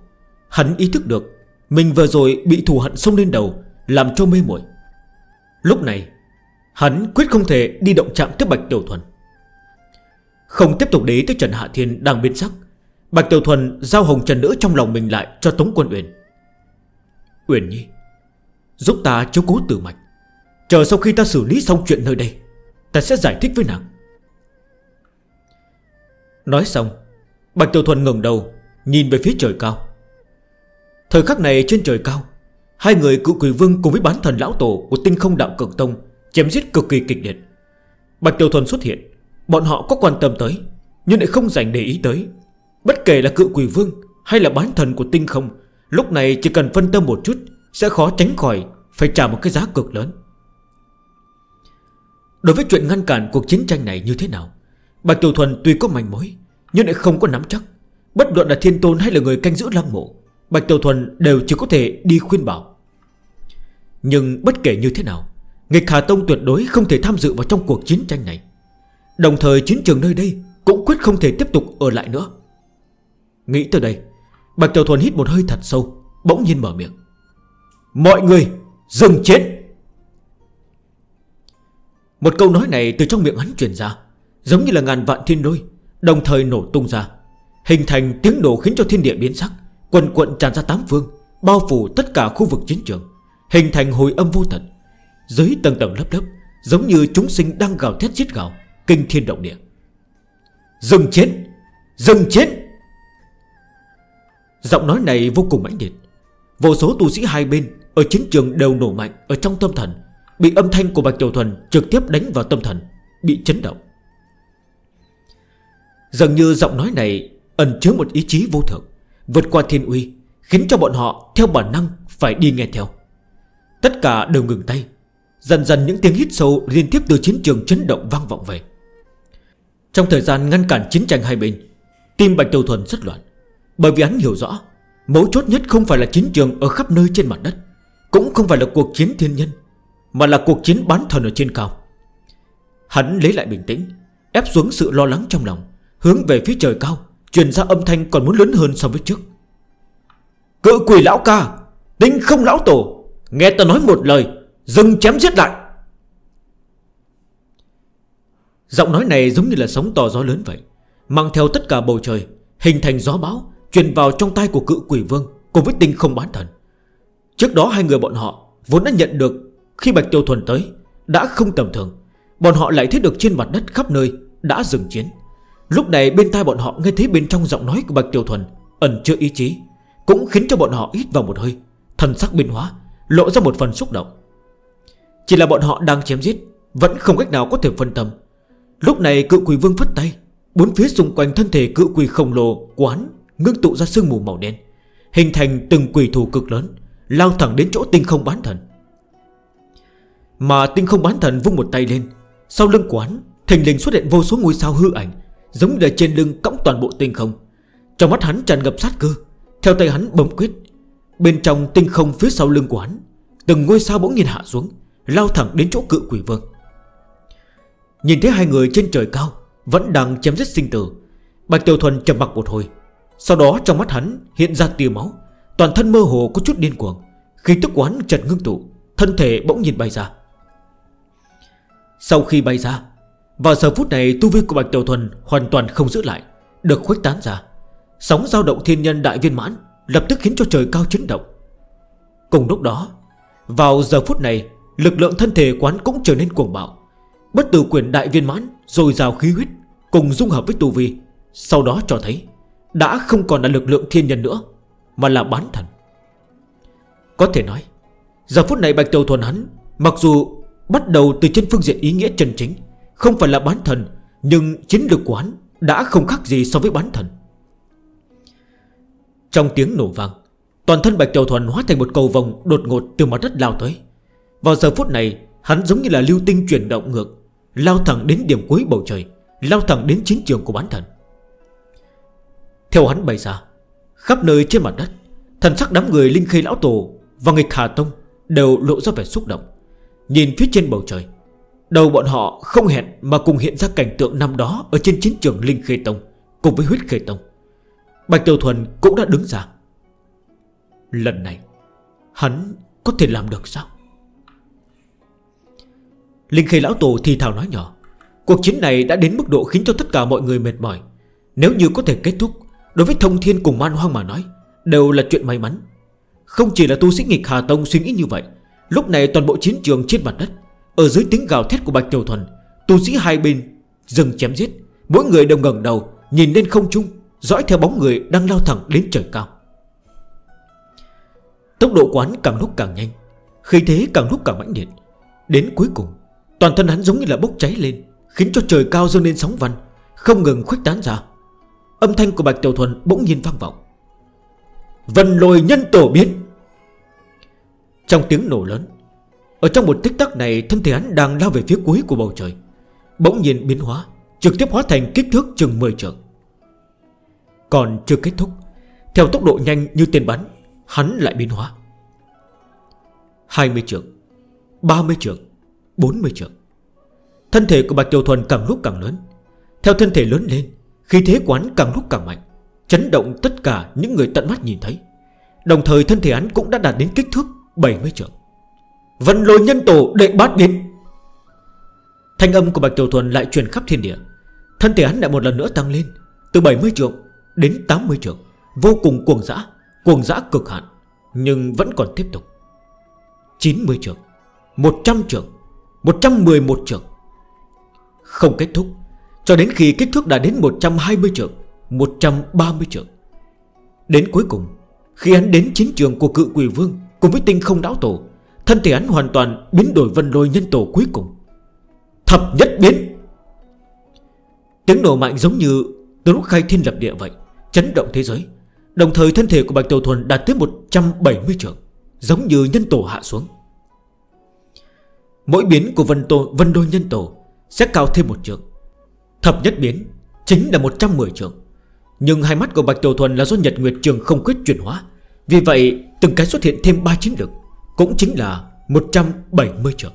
Hắn ý thức được Mình vừa rồi bị thù hận xông lên đầu, Làm cho mê muội. Lúc này Hắn quyết không thể đi động chạm tiếp Bạch Tiểu Thuần. Không tiếp tục đế tới Trần Hạ Thiên đang biến sắc, Bạch Tiểu Thuần giao hồng trần nữ trong lòng mình lại cho Tống Quân Uyển. Uyển Nhi, Giúp ta chú cố tử mạch, Chờ sau khi ta xử lý xong chuyện nơi đây, Ta sẽ giải thích với nàng. Nói xong, Bạch Tiểu Thuần ngừng đầu, Nhìn về phía trời cao. Thời khắc này trên trời cao, Hai người cựu quỷ vương cùng với bán thần lão tổ Của tinh không đạo cực tông Chém giết cực kỳ kịch liệt. Bạch Tiểu Thuần xuất hiện, Bọn họ có quan tâm tới, Nhưng lại không dành để ý tới. Bất kể là Cựu quỷ vương hay là bán thần của tinh không, Lúc này chỉ cần phân tâm một chút Sẽ khó tránh khỏi Phải trả một cái giá cực lớn. Đối với chuyện ngăn cản cuộc chiến tranh này như thế nào, Bạch Tiểu Thuần tuy có mảnh mối, Nhưng lại không có nắm chắc. Bất luận là thiên tôn hay là người canh giữ lăng mộ, Bạch Tiểu Thuần đều chỉ có thể đi khuyên bảo. Nhưng bất kể như thế nào Nghịch Hà Tông tuyệt đối không thể tham dự vào trong cuộc chiến tranh này. Đồng thời chiến trường nơi đây Cũng quyết không thể tiếp tục ở lại nữa. Nghĩ tới đây, Bạch Tiểu Thuần hít một hơi thật sâu, Bỗng nhiên mở miệng. Mọi người, dừng chết! Một câu nói này từ trong miệng hắn truyền ra, Giống như là ngàn vạn thiên lôi, Đồng thời nổ tung ra, Hình thành tiếng nổ khiến cho thiên địa biến sắc, Quần quận tràn ra tám phương, Bao phủ tất cả khu vực chiến trường, Hình thành hồi âm vô tận. Dưới tầng tầng lớp lớp, Giống như chúng sinh đang gào thét giết gào, Kinh thiên động địa. Dừng chiến! Dừng chiến! Giọng nói này vô cùng mãnh liệt. Vô số tu sĩ hai bên Ở chiến trường đều nổ mạnh Ở trong tâm thần, Bị âm thanh của Bạch Tiểu Thuần trực tiếp đánh vào tâm thần, Bị chấn động. Dường như giọng nói này Ẩn chứa một ý chí vô thượng, Vượt qua thiên uy, Khiến cho bọn họ theo bản năng phải đi nghe theo. Tất cả đều ngừng tay Dần dần những tiếng hít sâu liên tiếp từ chiến trường chấn động vang vọng về. Trong thời gian ngăn cản chiến tranh hai bên, Tim Bạch Đầu Thuần rất loạn, Bởi vì hắn hiểu rõ Mấu chốt nhất không phải là chiến trường ở khắp nơi trên mặt đất, Cũng không phải là cuộc chiến thiên nhân, Mà là cuộc chiến bán thần ở trên cao. Hắn lấy lại bình tĩnh, Ép xuống sự lo lắng trong lòng, Hướng về phía trời cao, Truyền ra âm thanh còn muốn lớn hơn so với trước. Cự quỷ lão ca, Tinh không lão tổ, Nghe ta nói một lời Dừng chém giết lại. Giọng nói này giống như là sóng to gió lớn vậy, Mang theo tất cả bầu trời, Hình thành gió bão, Truyền vào trong tay của cự quỷ vương Cùng với tinh không bán thần. Trước đó hai người bọn họ Vốn đã nhận được Khi Bạch Tiêu Thuần tới, Đã không tầm thường. Bọn họ lại thấy được trên mặt đất khắp nơi Đã dừng chiến. Lúc này bên tai bọn họ nghe thấy bên trong giọng nói của Bạch Tiêu Thuần Ẩn chưa ý chí, Cũng khiến cho bọn họ ít vào một hơi, Thần sắc biên hóa, Lộ ra một phần xúc động. Chỉ là bọn họ đang chém giết, Vẫn không cách nào có thể phân tâm. Lúc này cự quỷ vương phất tay, Bốn phía xung quanh thân thể cự quỷ khổng lồ, Quán, ngưng tụ ra sương mù màu đen, Hình thành từng quỷ thù cực lớn, Lao thẳng đến chỗ tinh không bán thần. Mà tinh không bán thần vung một tay lên, Sau lưng quán, Thình lình xuất hiện vô số ngôi sao hư ảnh, Giống như trên lưng cõng toàn bộ tinh không. Trong mắt hắn tràn ngập sát cơ, Theo tay hắn bấm quyết. Bên trong tinh không phía sau lưng quán, Từng ngôi sao bỗng nhìn hạ xuống Lao thẳng đến chỗ cự quỷ vương. Nhìn thấy hai người trên trời cao, Vẫn đang chém giết sinh tử, Bạch Tiểu Thuần trầm mặc một hồi. Sau đó trong mắt hắn hiện ra tia máu, Toàn thân mơ hồ có chút điên cuồng. Khi tức quán chật ngưng tụ, Thân thể bỗng nhìn bay ra. Sau khi bay ra, Vào giờ phút này tu vi của Bạch Tiểu Thuần Hoàn toàn không giữ lại, Được khuếch tán ra. Sóng dao động thiên nhân đại viên mãn Lập tức khiến cho trời cao chấn động. Cùng lúc đó, Vào giờ phút này Lực lượng thân thể quán cũng trở nên cuồng bạo. Bất tử quyền đại viên mãn, Rồi rào khí huyết, Cùng dung hợp với tu vi. Sau đó cho thấy, Đã không còn là lực lượng thiên nhân nữa, Mà là bán thần. Có thể nói, Giờ phút này Bạch Tiểu Thuần hắn, Mặc dù bắt đầu từ trên phương diện ý nghĩa chân chính, Không phải là bán thần, Nhưng chính lực của hắn Đã không khác gì so với bán thần. Trong tiếng nổ vang, Toàn thân Bạch Tiểu Thuần hóa thành một cầu vòng Đột ngột từ mặt đất lao tới. Vào giờ phút này, Hắn giống như là lưu tinh chuyển động ngược, Lao thẳng đến điểm cuối bầu trời, Lao thẳng đến chiến trường của bán thần. Theo hắn bày ra, Khắp nơi trên mặt đất, Thần sắc đám người Linh Khê Lão Tổ Và nghịch Hà Tông Đều lộ ra vẻ xúc động. Nhìn phía trên bầu trời, Đầu bọn họ không hẹn mà cùng hiện ra cảnh tượng năm đó Ở trên chiến trường Linh Khê Tông Cùng với huyết Khê Tông. Bạch Tiểu Thuần cũng đã đứng ra. Lần này, Hắn có thể làm được sao? Linh khí Lão Tổ thì thảo nói nhỏ, Cuộc chiến này đã đến mức độ khiến cho tất cả mọi người mệt mỏi. Nếu như có thể kết thúc, Đối với thông thiên cùng man hoang mà nói, Đều là chuyện may mắn. Không chỉ là tu sĩ nghịch Hà Tông suy nghĩ như vậy, Lúc này toàn bộ chiến trường trên mặt đất, Ở dưới tiếng gào thét của Bạch Tiểu Thuần, Tu sĩ hai bên dừng chém giết, Mỗi người đều ngẩn đầu, Nhìn lên không chung Dõi theo bóng người đang lao thẳng đến trời cao. Tốc độ quán càng lúc càng nhanh Khi thế càng lúc càng mãnh liệt. Đến cuối cùng Toàn thân hắn giống như là bốc cháy lên, Khiến cho trời cao dâng lên sóng văn, Không ngừng khuếch tán ra. Âm thanh của Bạch Tiểu Thuần bỗng nhiên vang vọng. Vân lôi nhân tổ biến. Trong tiếng nổ lớn, Ở trong một tích tắc này Thân thể hắn đang lao về phía cuối của bầu trời, Bỗng nhiên biến hóa, Trực tiếp hóa thành kích thước chừng 10 trường Còn chưa kết thúc, Theo tốc độ nhanh như tên bắn, Hắn lại biến hóa. 20 trường 30 trường 40 trượng Thân thể của Bạch tiểu Thuần càng lúc càng lớn. Theo thân thể lớn lên khi thế quán càng lúc càng mạnh, Chấn động tất cả những người tận mắt nhìn thấy. Đồng thời thân thể hắn cũng đã đạt đến kích thước 70 trượng Vân lôi nhân tổ đệ bát biến. Thanh âm của Bạch tiểu Thuần lại truyền khắp thiên địa. Thân thể hắn lại một lần nữa tăng lên, Từ 70 trượng đến 80 trượng Vô cùng cuồng dã Cuồng dã cực hạn, Nhưng vẫn còn tiếp tục. 90 trượng 100 trượng 111 trường. Không kết thúc, Cho đến khi kích thước đã đến 120 trường 130 trường. Đến cuối cùng, Khi hắn đến chiến trường của cự quỷ vương Cùng với tinh không đáo tổ, Thân thể hắn hoàn toàn biến đổi vân lôi nhân tổ cuối cùng. Thập nhất biến. Tiếng nổ mạnh giống như Từ lúc khai thiên lập địa vậy, Chấn động thế giới. Đồng thời thân thể của Bạch Tiểu Thuần đạt tới 170 trường, Giống như nhân tổ hạ xuống. Mỗi biến của vân, tổ, vân đôi nhân tổ Sẽ cao thêm một trường Thập nhất biến Chính là 110 trường Nhưng hai mắt của Bạch Tiểu Thuần là do Nhật Nguyệt Trường không quyết chuyển hóa. Vì vậy từng cái xuất hiện thêm 3 chiến lực Cũng chính là 170 trường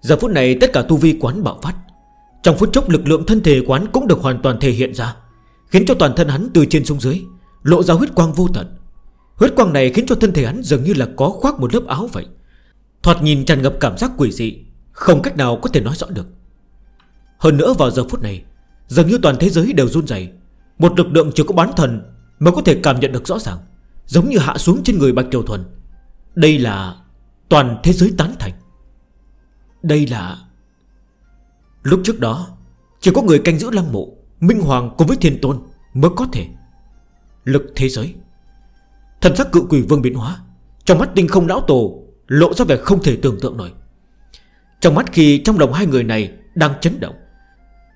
Giờ phút này tất cả tu vi quán bạo phát. Trong phút chốc lực lượng thân thể quán cũng được hoàn toàn thể hiện ra Khiến cho toàn thân hắn từ trên xuống dưới Lộ ra huyết quang vô tận. Huyết quang này khiến cho thân thể hắn dường như là có khoác một lớp áo vậy. Thoạt nhìn tràn ngập cảm giác quỷ dị, Không cách nào có thể nói rõ được. Hơn nữa vào giờ phút này, Dường như toàn thế giới đều run dày Một lực lượng chỉ có bán thần Mới có thể cảm nhận được rõ ràng, Giống như hạ xuống trên người Bạch triều Thuần. Đây là toàn thế giới tán thành. Đây là Lúc trước đó, Chỉ có người canh giữ lăng mộ, Minh Hoàng cùng với Thiên Tôn mới có thể Lực thế giới. Thần sắc cự quỷ vương biến hóa, Trong mắt tinh không lão tổ Lộ ra vẻ không thể tưởng tượng nổi. Trong mắt khi trong lòng hai người này Đang chấn động,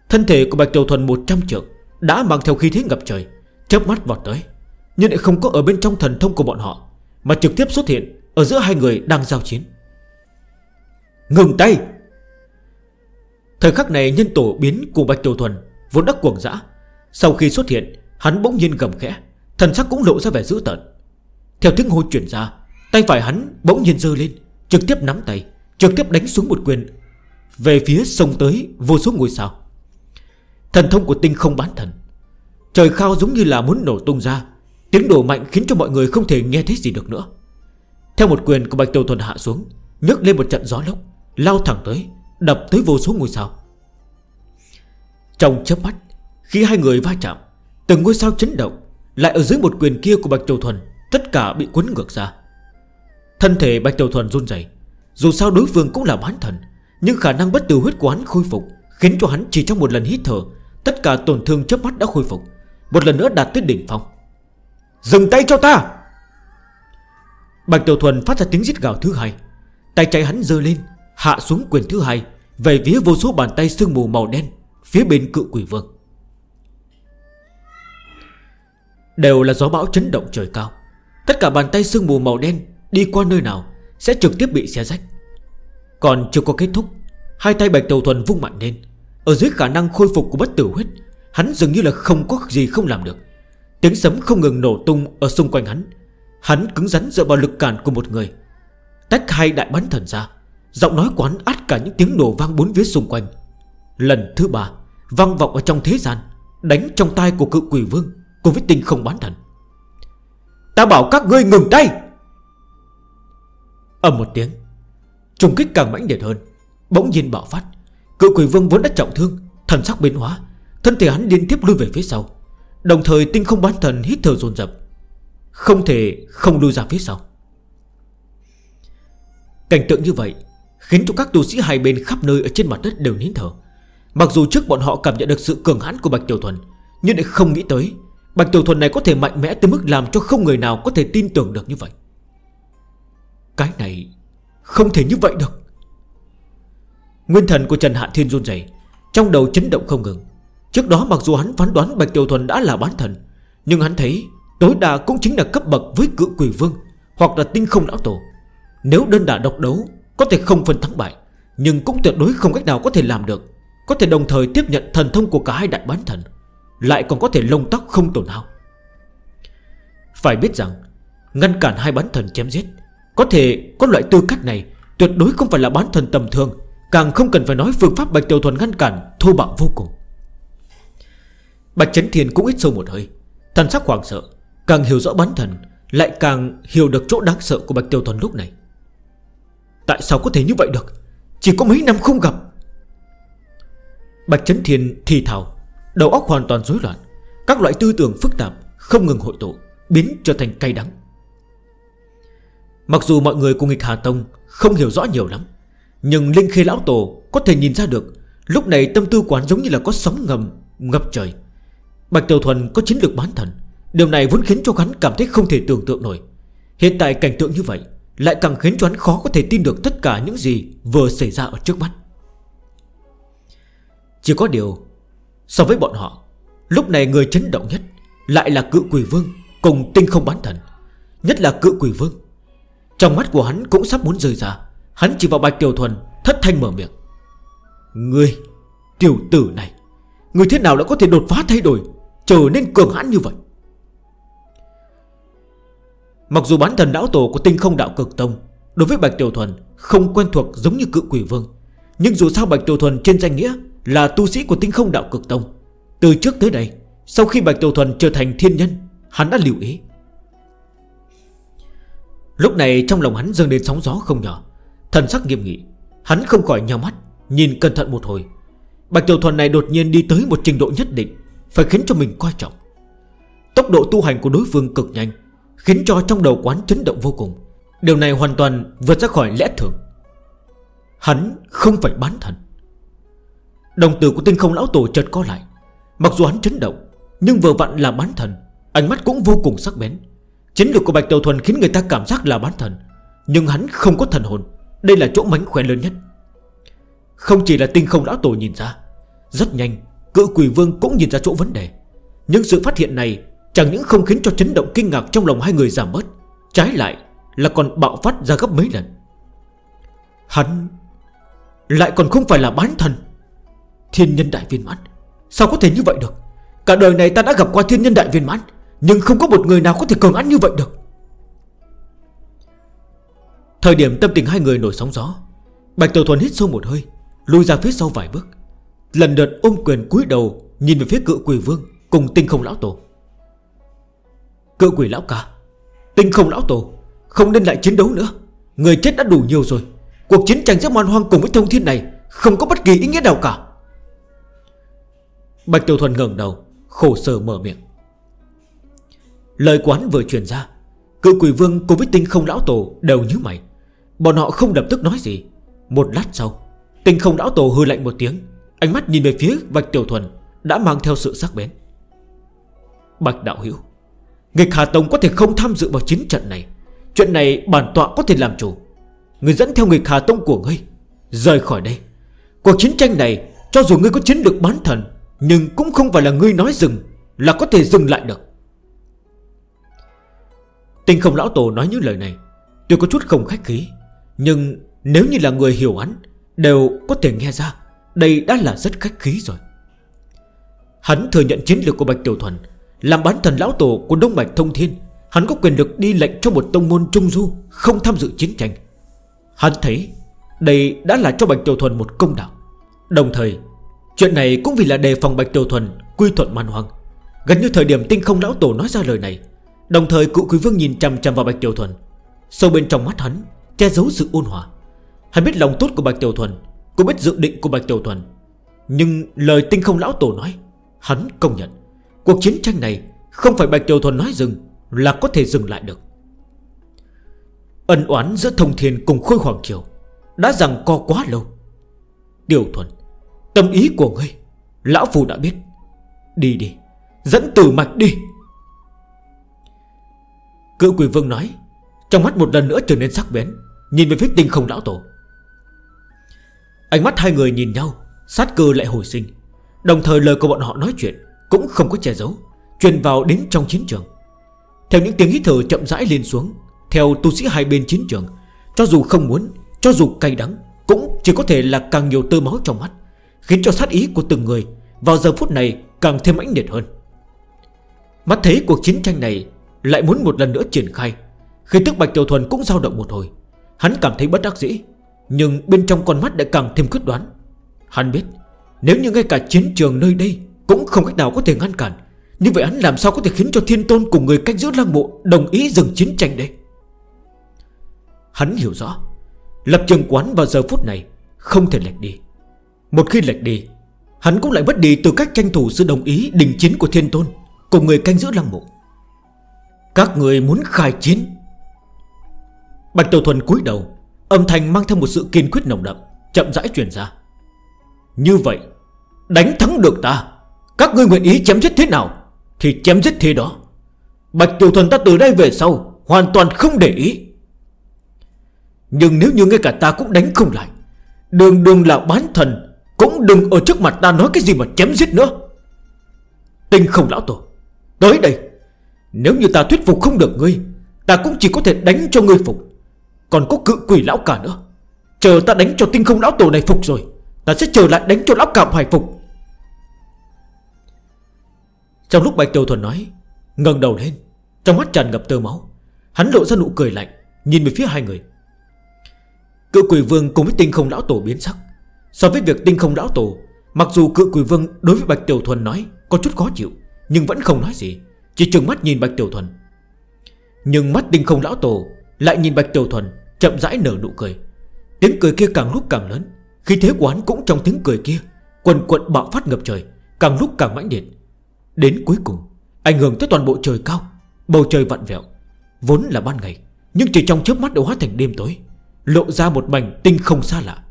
Thân thể của Bạch Tiểu Thuần 100 trượng Đã mang theo khí thế ngập trời, chớp mắt vọt tới, Nhưng lại không có ở bên trong thần thông của bọn họ, Mà trực tiếp xuất hiện Ở giữa hai người đang giao chiến. Ngừng tay! Thời khắc này nhân tổ biến của Bạch Tiểu Thuần Vốn đắc cuồng dã. Sau khi xuất hiện, Hắn bỗng nhiên gầm khẽ, Thần sắc cũng lộ ra vẻ dữ tợn. Theo tiếng hô truyền ra Tay phải hắn bỗng nhiên dơ lên, Trực tiếp nắm tay, Trực tiếp đánh xuống một quyền. Về phía sông tới, vô số ngôi sao. Thần thông của tinh không bán thần. Trời khao giống như là muốn nổ tung ra. Tiếng đổ mạnh khiến cho mọi người không thể nghe thấy gì được nữa. Theo một quyền của Bạch Tiểu Thuần hạ xuống, nhấc lên một trận gió lốc, Lao thẳng tới, Đập tới vô số ngôi sao. Trong chớp mắt, Khi hai người va chạm, Từng ngôi sao chấn động, Lại ở dưới một quyền kia của Bạch Tiểu Thuần, Tất cả bị cuốn ngược ra. Thân thể Bạch Tiểu Thuần run dày Dù sao đối phương cũng là bán thần, Nhưng khả năng bất tử huyết của hắn khôi phục Khiến cho hắn chỉ trong một lần hít thở, Tất cả tổn thương chớp mắt đã khôi phục. Một lần nữa đạt tới đỉnh phong. Dừng tay cho ta! Bạch Tiểu Thuần phát ra tiếng giết gào thứ hai. Tay trái hắn dơ lên, Hạ xuống quyền thứ hai, Về phía vô số bàn tay sương mù màu đen, Phía bên cự quỷ vương. Đều là gió bão chấn động trời cao. Tất cả bàn tay sương mù màu đen Đi qua nơi nào Sẽ trực tiếp bị xé rách. Còn chưa có kết thúc, Hai tay Bạch Đầu Thuần vung mạnh lên. Ở dưới khả năng khôi phục của bất tử huyết, Hắn dường như là không có gì không làm được. Tiếng sấm không ngừng nổ tung ở xung quanh hắn. Hắn cứng rắn dựa vào lực cản của một người. Tách hai đại bắn thần ra, Giọng nói quán át cả những tiếng nổ vang bốn vía xung quanh. Lần thứ ba, Vang vọng ở trong thế gian, Đánh trong tay của cựu quỷ vương, Cùng với tinh không bán thần. Ta bảo các ngươi ngừng tay! Âm một tiếng, Trùng kích càng mãnh liệt hơn. Bỗng nhiên bạo phát, Cự quỷ vương vốn đã trọng thương, Thần sắc biến hóa, Thân thể hắn liên tiếp lui về phía sau. Đồng thời tinh không bán thần hít thở dồn dập, Không thể không lui ra phía sau. Cảnh tượng như vậy Khiến cho các tu sĩ hai bên khắp nơi Ở trên mặt đất đều nín thở. Mặc dù trước bọn họ cảm nhận được sự cường hãn của Bạch Tiểu Thuần, Nhưng lại không nghĩ tới Bạch Tiểu Thuần này có thể mạnh mẽ tới mức làm cho không người nào có thể tin tưởng được như vậy. Cái này không thể như vậy được. Nguyên thần của Trần Hạ Thiên run dày Trong đầu chấn động không ngừng. Trước đó mặc dù hắn phán đoán Bạch Tiểu Thuần đã là bán thần, Nhưng hắn thấy tối đa cũng chính là cấp bậc với cự quỷ vương Hoặc là tinh không lão tổ. Nếu đơn đả độc đấu, Có thể không phân thắng bại, Nhưng cũng tuyệt đối không cách nào có thể làm được, Có thể đồng thời tiếp nhận thần thông của cả hai đại bán thần, Lại còn có thể lông tóc không tổn hao. Phải biết rằng, Ngăn cản hai bán thần chém giết có thể có loại tư cách này Tuyệt đối không phải là bán thần tầm thường, Càng không cần phải nói phương pháp Bạch Tiểu Thuần ngăn cản, Thô bạo vô cùng. Bạch Chấn Thiên cũng ít sâu một hơi, Thần sắc hoàng sợ, Càng hiểu rõ bán thần, Lại càng hiểu được chỗ đáng sợ của Bạch Tiểu Thuần lúc này. Tại sao có thể như vậy được? Chỉ có mấy năm không gặp. Bạch Chấn Thiên thì thào, Đầu óc hoàn toàn rối loạn, Các loại tư tưởng phức tạp, Không ngừng hội tụ, Biến trở thành cay đắng. Mặc dù mọi người của nghịch Hà Tông Không hiểu rõ nhiều lắm, Nhưng Linh Khê Lão Tổ có thể nhìn ra được, Lúc này tâm tư quán giống như là có sóng ngầm, Ngập trời. Bạch Tiểu Thuần có chiến lược bán thần, Điều này vốn khiến cho hắn cảm thấy không thể tưởng tượng nổi. Hiện tại cảnh tượng như vậy Lại càng khiến cho hắn khó có thể tin được tất cả những gì Vừa xảy ra ở trước mắt. Chỉ có điều, So với bọn họ, Lúc này người chấn động nhất Lại là cự quỷ vương Cùng tinh không bán thần, Nhất là cự quỷ vương. Trong mắt của hắn cũng sắp muốn rời ra. Hắn chỉ vào Bạch Tiểu Thuần, Thất thanh mở miệng. Ngươi, tiểu tử này, Ngươi thế nào đã có thể đột phá thay đổi, Trở nên cường hãn như vậy? Mặc dù bán thần đảo tổ của tinh không đạo cực tông Đối với Bạch Tiểu Thuần Không quen thuộc giống như cự quỷ vương, Nhưng dù sao Bạch Tiểu Thuần trên danh nghĩa Là tu sĩ của tinh không đạo cực tông, Từ trước tới đây, Sau khi Bạch Tiểu Thuần trở thành thiên nhân, Hắn đã lưu ý. Lúc này trong lòng hắn dâng đến sóng gió không nhỏ. Thần sắc nghiêm nghị. Hắn không khỏi nhau mắt, Nhìn cẩn thận một hồi. Bạch Tiểu Thuần này đột nhiên đi tới một trình độ nhất định, Phải khiến cho mình coi trọng. Tốc độ tu hành của đối phương cực nhanh, Khiến cho trong đầu quán chấn động vô cùng. Điều này hoàn toàn vượt ra khỏi lẽ thường. Hắn không phải bán thần. Đồng tử của tinh không lão tổ chợt có lại. Mặc dù hắn chấn động, Nhưng vừa vặn là bán thần, Ánh mắt cũng vô cùng sắc bén chính lực của Bạch Đầu Thuần khiến người ta cảm giác là bán thần. Nhưng hắn không có thần hồn. Đây là chỗ mánh khỏe lớn nhất. Không chỉ là tinh không lão tổ nhìn ra, Rất nhanh, Cự quỷ vương cũng nhìn ra chỗ vấn đề. Nhưng sự phát hiện này Chẳng những không khiến cho chấn động kinh ngạc trong lòng hai người giảm bớt, Trái lại là còn bạo phát ra gấp mấy lần. Hắn Lại còn không phải là bán thần. Thiên nhân đại viên mãn, Sao có thể như vậy được? Cả đời này ta đã gặp qua thiên nhân đại viên mãn. Nhưng không có một người nào có thể cường ăn như vậy được. Thời điểm tâm tình hai người nổi sóng gió, Bạch Tiểu Thuần hít sâu một hơi, Lùi ra phía sau vài bước. Lần lượt ôm quyền cúi đầu, Nhìn về phía cự quỷ vương cùng tinh không lão tổ. Cự quỷ lão cả Tinh không lão tổ, Không nên lại chiến đấu nữa. Người chết đã đủ nhiều rồi, Cuộc chiến tranh giữa man hoang cùng với thông thiên này, Không có bất kỳ ý nghĩa nào cả. Bạch Tiểu Thuần ngờn đầu, Khổ sở mở miệng. Lời quán vừa truyền ra Cự quỷ vương cùng với tinh không lão tổ đều như mày. Bọn họ không đập tức nói gì. Một lát sau, Tinh không lão tổ hư lạnh một tiếng, Ánh mắt nhìn về phía Bạch Tiểu Thuần Đã mang theo sự sắc bén. Bạch Đạo Hữu, Nghịch Hà Tông có thể không tham dự vào chiến trận này. Chuyện này bản tọa có thể làm chủ. Người dẫn theo nghịch Hà Tông của ngươi, Rời khỏi đây. Cuộc chiến tranh này, cho dù ngươi có chiến được bán thần, Nhưng cũng không phải là ngươi nói dừng Là có thể dừng lại được. Tinh không lão tổ nói những lời này. Tuy có chút không khách khí Nhưng nếu như là người hiểu hắn Đều có thể nghe ra Đây đã là rất khách khí rồi. Hắn thừa nhận chiến lược của Bạch Tiểu Thuần Làm bán thần lão tổ của Đông Bạch Thông Thiên. Hắn có quyền lực đi lệnh cho một tông môn trung du Không tham dự chiến tranh. Hắn thấy Đây đã là cho Bạch Tiểu Thuần một công đạo. Đồng thời Chuyện này cũng vì là đề phòng Bạch Tiểu Thuần Quy thuận man hoàng, Gần như thời điểm tinh không lão tổ nói ra lời này Đồng thời cụ quý vương nhìn chằm chằm vào Bạch Tiểu Thuần. Sâu bên trong mắt hắn, Che giấu sự ôn hòa. Hắn biết lòng tốt của Bạch Tiểu Thuần Cũng biết dự định của Bạch Tiểu Thuần. Nhưng lời tinh không lão tổ nói, Hắn công nhận. Cuộc chiến tranh này không phải Bạch Tiểu Thuần nói dừng Là có thể dừng lại được. Ân oán giữa thông thiên cùng khôi hoàng triều Đã rằng co quá lâu. Tiểu Thuần, Tâm ý của ngươi, Lão Phù đã biết. Đi đi, Dẫn tử mạch đi. Cự quỷ vương nói, Trong mắt một lần nữa trở nên sắc bén, Nhìn về phía tinh không lão tổ. Ánh mắt hai người nhìn nhau, Sát cơ lại hồi sinh. Đồng thời lời của bọn họ nói chuyện Cũng không có che giấu, Truyền vào đến trong chiến trường. Theo những tiếng hít thở chậm rãi lên xuống, Theo tu sĩ hai bên chiến trường, Cho dù không muốn, Cho dù cay đắng, Cũng chỉ có thể là càng nhiều tơ máu trong mắt, Khiến cho sát ý của từng người Vào giờ phút này càng thêm mãnh liệt hơn. Mắt thấy cuộc chiến tranh này lại muốn một lần nữa triển khai. Khi tức Bạch Tiểu Thuần cũng dao động một hồi, Hắn cảm thấy bất đắc dĩ, Nhưng bên trong con mắt đã càng thêm quyết đoán. Hắn biết, Nếu như ngay cả chiến trường nơi đây Cũng không cách nào có thể ngăn cản, Như vậy hắn làm sao có thể khiến cho thiên tôn cùng người canh giữ lăng mộ Đồng ý dừng chiến tranh đây? Hắn hiểu rõ, Lập trường quán vào giờ phút này Không thể lệch đi. Một khi lệch đi, Hắn cũng lại mất đi từ cách tranh thủ sự đồng ý đình chiến của thiên tôn Cùng người canh giữ lăng mộ. Các người muốn khai chiến. Bạch Tiểu Thuần cúi đầu, Âm thanh mang theo một sự kiên quyết nồng đậm, Chậm rãi truyền ra. Như vậy, Đánh thắng được ta. Các ngươi nguyện ý chém giết thế nào, Thì chém giết thế đó. Bạch Tiểu Thuần ta từ đây về sau, Hoàn toàn không để ý. Nhưng nếu như ngay cả ta cũng đánh không lại, Đường đường là bán thần, Cũng đừng ở trước mặt ta nói cái gì mà chém giết nữa. Tinh không lão tổ, Tới đây. Nếu như ta thuyết phục không được ngươi, Ta cũng chỉ có thể đánh cho ngươi phục. Còn có cự quỷ lão cả nữa. Chờ ta đánh cho tinh không lão tổ này phục rồi, Ta sẽ trở lại đánh cho lão cả hải phục. Trong lúc Bạch Tiêu Thuần nói, ngẩng đầu lên, Trong mắt tràn ngập tơ máu, Hắn lộ ra nụ cười lạnh, Nhìn về phía hai người. Cự quỷ vương cùng với tinh không lão tổ biến sắc. So với việc tinh không lão tổ, Mặc dù cự quỷ vương đối với Bạch Tiểu Thuần nói Có chút khó chịu, Nhưng vẫn không nói gì. Chỉ chừng mắt nhìn Bạch Tiểu Thuần. Nhưng mắt đinh không lão tổ Lại nhìn Bạch Tiểu Thuần Chậm rãi nở nụ cười. Tiếng cười kia càng lúc càng lớn Khi thế của hắn cũng trong tiếng cười kia Quần quận bạo phát ngập trời, Càng lúc càng mãnh liệt. Đến cuối cùng, Ảnh hưởng tới toàn bộ trời cao, Bầu trời vặn vẹo, Vốn là ban ngày, Nhưng chỉ trong chớp mắt đã hóa thành đêm tối, Lộ ra một mảnh tinh không xa lạ.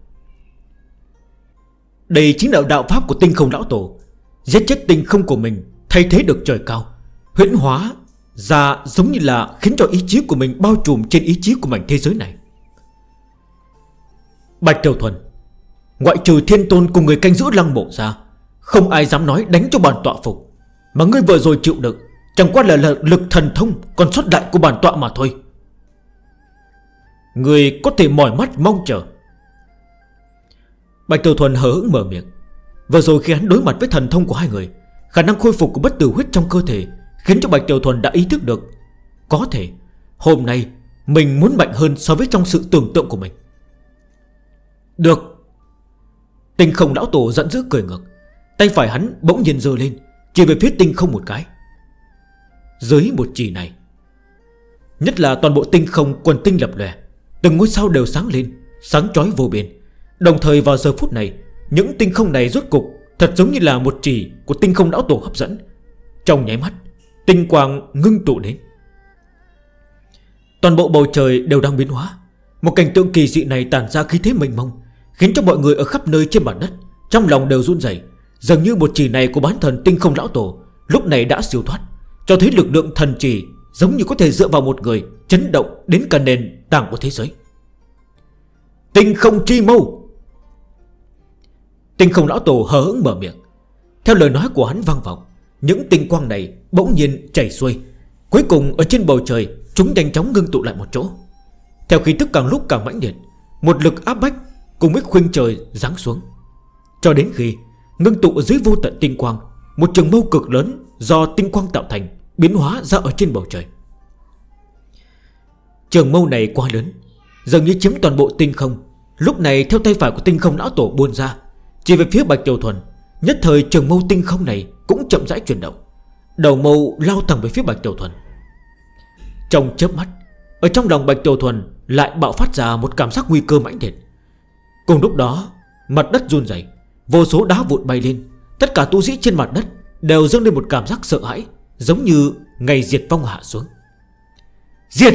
Đây chính là đạo pháp của tinh không lão tổ, Giết chết tinh không của mình Thay thế được trời cao. Huyễn hóa ra giống như là khiến cho ý chí của mình bao trùm trên ý chí của mảnh thế giới này. Bạch Tiểu Thuần Ngoại trừ thiên tôn cùng người canh giữ lăng bộ ra Không ai dám nói đánh cho bản tọa phục. Mà ngươi vừa rồi chịu đựng Chẳng qua là, lực thần thông Còn xuất đại của bản tọa mà thôi. Người có thể mỏi mắt mong chờ. Bạch Tiểu Thuần hở hững mở miệng. Vừa rồi khi hắn đối mặt với thần thông của hai người Khả năng khôi phục của bất tử huyết trong cơ thể Khiến cho Bạch Tiểu Thuần đã ý thức được. Có thể, hôm nay, Mình muốn mạnh hơn so với trong sự tưởng tượng của mình. Được. Tinh không lão tổ giận dữ cười ngược. Tay phải hắn bỗng nhiên dơ lên, Chỉ về phía tinh không một cái. Dưới một chỉ này, Nhất là toàn bộ tinh không quần tinh lập lè Từng ngôi sao đều sáng lên, Sáng chói vô biên. Đồng thời vào giờ phút này, Những tinh không này rốt cục Thật giống như là một chỉ của tinh không lão tổ hấp dẫn. Trong nháy mắt Tinh quang ngưng tụ đến. Toàn bộ bầu trời đều đang biến hóa. Một cảnh tượng kỳ dị này tản ra khí thế mênh mông, Khiến cho mọi người ở khắp nơi trên mặt đất, Trong lòng đều run dày Dường như một chỉ này của bán thần tinh không lão tổ, Lúc này đã siêu thoát, Cho thấy lực lượng thần chỉ Giống như có thể dựa vào một người Chấn động đến cả nền tảng của thế giới. Tinh không chi mâu. Tinh không lão tổ hờ hững mở miệng. Theo lời nói của hắn vang vọng những tinh quang này bỗng nhiên chảy xuôi. Cuối cùng, ở trên bầu trời, Chúng nhanh chóng ngưng tụ lại một chỗ. Theo khí tức càng lúc càng mãnh liệt, Một lực áp bách cùng với khuynh trời giáng xuống. Cho đến khi Ngưng tụ dưới vô tận tinh quang, Một trường mâu cực lớn do tinh quang tạo thành Biến hóa ra ở trên bầu trời. Trường mâu này quá lớn, Dường như chiếm toàn bộ tinh không. Lúc này, theo tay phải của tinh không lão tổ buôn ra, Chỉ về phía Bạch Kiều Thuần Nhất thời trường mâu tinh không này Cũng chậm rãi chuyển động. Đầu mâu lao thẳng về phía Bạch Tiểu Thuần. Trong chớp mắt, Ở trong lòng Bạch Tiểu Thuần Lại bạo phát ra một cảm giác nguy cơ mãnh liệt. Cùng lúc đó, Mặt đất run dày Vô số đá vụt bay lên. Tất cả tu sĩ trên mặt đất Đều dâng lên một cảm giác sợ hãi, Giống như ngày diệt vong hạ xuống. Diệt!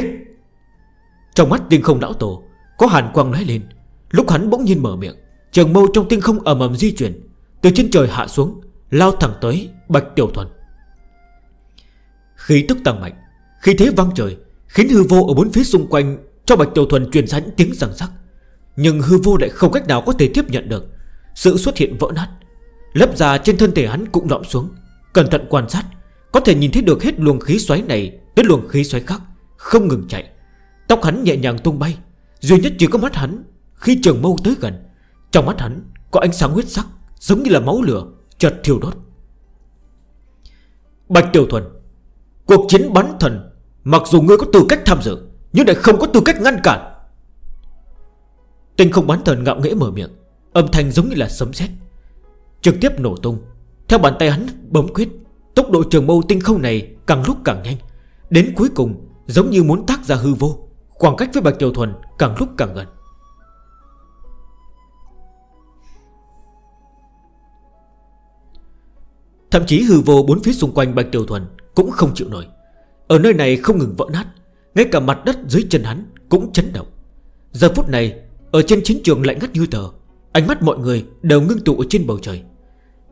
Trong mắt tinh không đảo tổ, Có hàn quang nói lên. Lúc hắn bỗng nhiên mở miệng, Trường mâu trong tinh không ẩm ẩm di chuyển. Từ trên trời hạ xuống, Lao thẳng tới Bạch Tiểu Thuần. Khí tức tăng mạnh, Khí thế vang trời, Khiến hư vô ở bốn phía xung quanh Cho Bạch Tiểu Thuần truyền sánh tiếng răng rắc. Nhưng hư vô lại không cách nào có thể tiếp nhận được. Sự xuất hiện vỡ nát, lấp ra trên thân thể hắn cũng lõm xuống. Cẩn thận quan sát, Có thể nhìn thấy được hết luồng khí xoáy này Tới luồng khí xoáy khác, Không ngừng chạy. Tóc hắn nhẹ nhàng tung bay, Duy nhất chỉ có mắt hắn Khi trường mâu tới gần. Trong mắt hắn có ánh sáng huyết sắc. Giống như là máu lửa Chợt thiêu đốt. Bạch Tiểu Thuần, Cuộc chiến bắn thần, Mặc dù ngươi có tư cách tham dự, Nhưng lại không có tư cách ngăn cản. Tinh không bắn thần ngạo nghễ mở miệng, Âm thanh giống như là sấm sét, Trực tiếp nổ tung. Theo bàn tay hắn bấm quyết, Tốc độ trường mâu tinh không này càng lúc càng nhanh. Đến cuối cùng, giống như muốn tác ra hư vô, Khoảng cách với Bạch Tiểu Thuần càng lúc càng gần. Thậm chí hư vô bốn phía xung quanh Bạch Tiểu Thuần Cũng không chịu nổi. Ở nơi này không ngừng vỡ nát, Ngay cả mặt đất dưới chân hắn cũng chấn động. Giờ phút này, Ở trên chiến trường lạnh ngắt như tờ, Ánh mắt mọi người đều ngưng tụ ở trên bầu trời.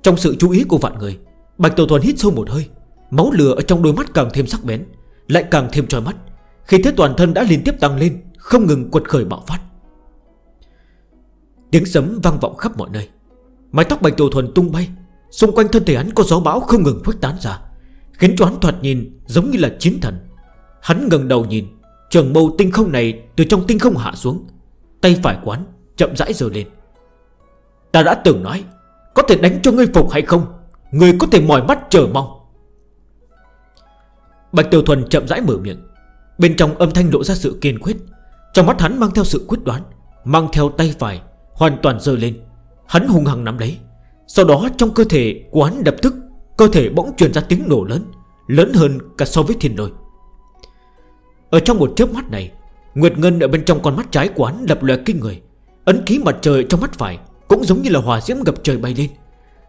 Trong sự chú ý của vạn người, Bạch Tiểu Thuần hít sâu một hơi, Máu lửa ở trong đôi mắt càng thêm sắc bén, Lại càng thêm trói mắt, Khi thế toàn thân đã liên tiếp tăng lên, Không ngừng quật khởi bạo phát. Tiếng sấm vang vọng khắp mọi nơi. Mái tóc Bạch Tiểu Thuần tung bay Xung quanh thân thể hắn có gió bão không ngừng khuếch tán ra, Khiến cho hắn thoạt nhìn giống như là chiến thần. Hắn ngần đầu nhìn, Trường mâu tinh không này từ trong tinh không hạ xuống, Tay phải quán chậm rãi rời lên. Ta đã từng nói, Có thể đánh cho ngươi phục hay không, Ngươi có thể mỏi mắt chờ mong. Bạch Tiểu Thuần chậm rãi mở miệng, Bên trong âm thanh lộ ra sự kiên quyết. Trong mắt hắn mang theo sự quyết đoán, Mang theo tay phải Hoàn toàn rơi lên, Hắn hung hăng nắm lấy. Sau đó trong cơ thể của hắn đập tức, Cơ thể bỗng truyền ra tiếng nổ lớn Lớn hơn cả so với thiên lôi. Ở trong một chớp mắt này, Nguyệt Ngân ở bên trong con mắt trái của hắn lập lòe kinh người, Ấn ký mặt trời trong mắt phải Cũng giống như là hòa diễm gặp trời bay lên.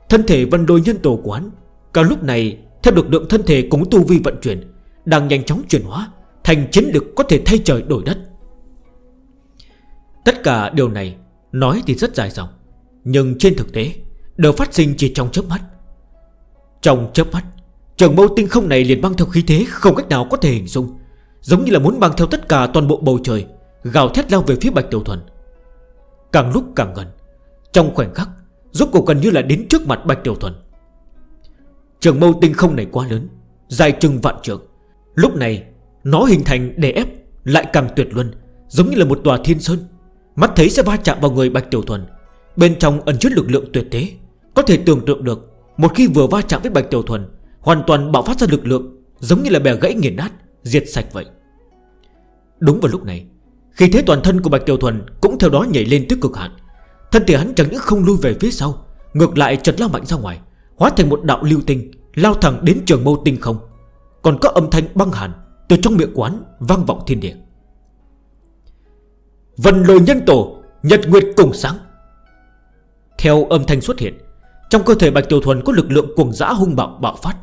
Thân thể vân đôi nhân tổ của hắn, Cả lúc này theo lực lượng thân thể cũng tu vi vận chuyển, Đang nhanh chóng chuyển hóa Thành chiến lực có thể thay trời đổi đất. Tất cả điều này Nói thì rất dài dòng, Nhưng trên thực tế Đều phát sinh chỉ trong chớp mắt. Trong chớp mắt Trường mâu tinh không này liền băng theo khí thế Không cách nào có thể hình dung Giống như là muốn băng theo tất cả toàn bộ bầu trời Gào thét lao về phía Bạch Tiểu Thuần. Càng lúc càng gần Trong khoảnh khắc Rốt cuộc gần như là đến trước mặt Bạch Tiểu Thuần. Trường mâu tinh không này quá lớn Dài chừng vạn trượng, Lúc này nó hình thành đè ép Lại càng tuyệt luân Giống như là một tòa thiên sơn Mắt thấy sẽ va chạm vào người Bạch Tiểu Thuần Bên trong ẩn chứa lực lượng tuyệt thế. Có thể tưởng tượng được, Một khi vừa va chạm với Bạch Tiểu Thuần, Hoàn toàn bạo phát ra lực lượng, Giống như là bè gãy nghiền nát, Diệt sạch vậy. Đúng vào lúc này, Khi thế toàn thân của Bạch Tiểu Thuần Cũng theo đó nhảy lên tới cực hạn. Thân thể hắn chẳng những không lui về phía sau, Ngược lại chật lao mạnh ra ngoài, Hóa thành một đạo lưu tinh, Lao thẳng đến trường mâu tinh không. Còn có âm thanh băng hàn Từ trong miệng quán vang vọng thiên địa. Vân lồi nhân tổ, Nhật nguyệt cùng sáng. Theo âm thanh xuất hiện trong cơ thể Bạch Tiểu Thuần có lực lượng cuồng dã hung bạo bạo phát.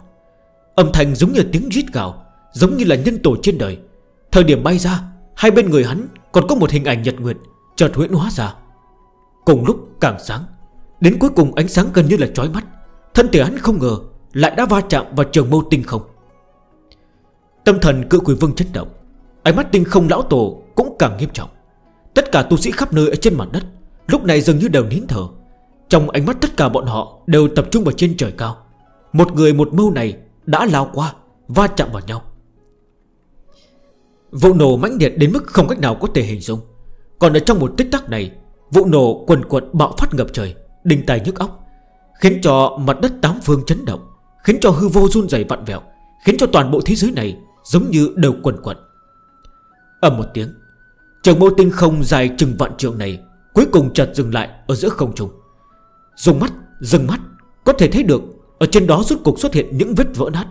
Âm thanh giống như tiếng rít gào, Giống như là nhân tổ trên đời. Thời điểm bay ra, Hai bên người hắn còn có một hình ảnh nhật nguyệt Chợt huyễn hóa ra. Cùng lúc càng sáng, Đến cuối cùng ánh sáng gần như là chói mắt, Thân thể hắn không ngờ Lại đã va chạm vào trường mâu tinh không. Tâm thần cự quỷ vương chấn động, Ánh mắt tinh không lão tổ cũng càng nghiêm trọng. Tất cả tu sĩ khắp nơi ở trên mặt đất Lúc này dường như đều nín thở. Trong ánh mắt tất cả bọn họ Đều tập trung vào trên trời cao. Một người một mâu này đã lao qua, Va chạm vào nhau. Vụ nổ mãnh liệt đến mức không cách nào có thể hình dung. Còn ở trong một tích tắc này, Vụ nổ quần quật bạo phát ngập trời, Đình tài nhức óc, Khiến cho mặt đất tám phương chấn động, Khiến cho hư vô run dày vặn vẹo, Khiến cho toàn bộ thế giới này giống như đều quần quật. Ẩm một tiếng, Trường mô tinh không dài chừng vạn trường này Cuối cùng chợt dừng lại ở giữa không trùng Dùng mắt, dừng mắt Có thể thấy được Ở trên đó rốt cục xuất hiện những vết vỡ nát.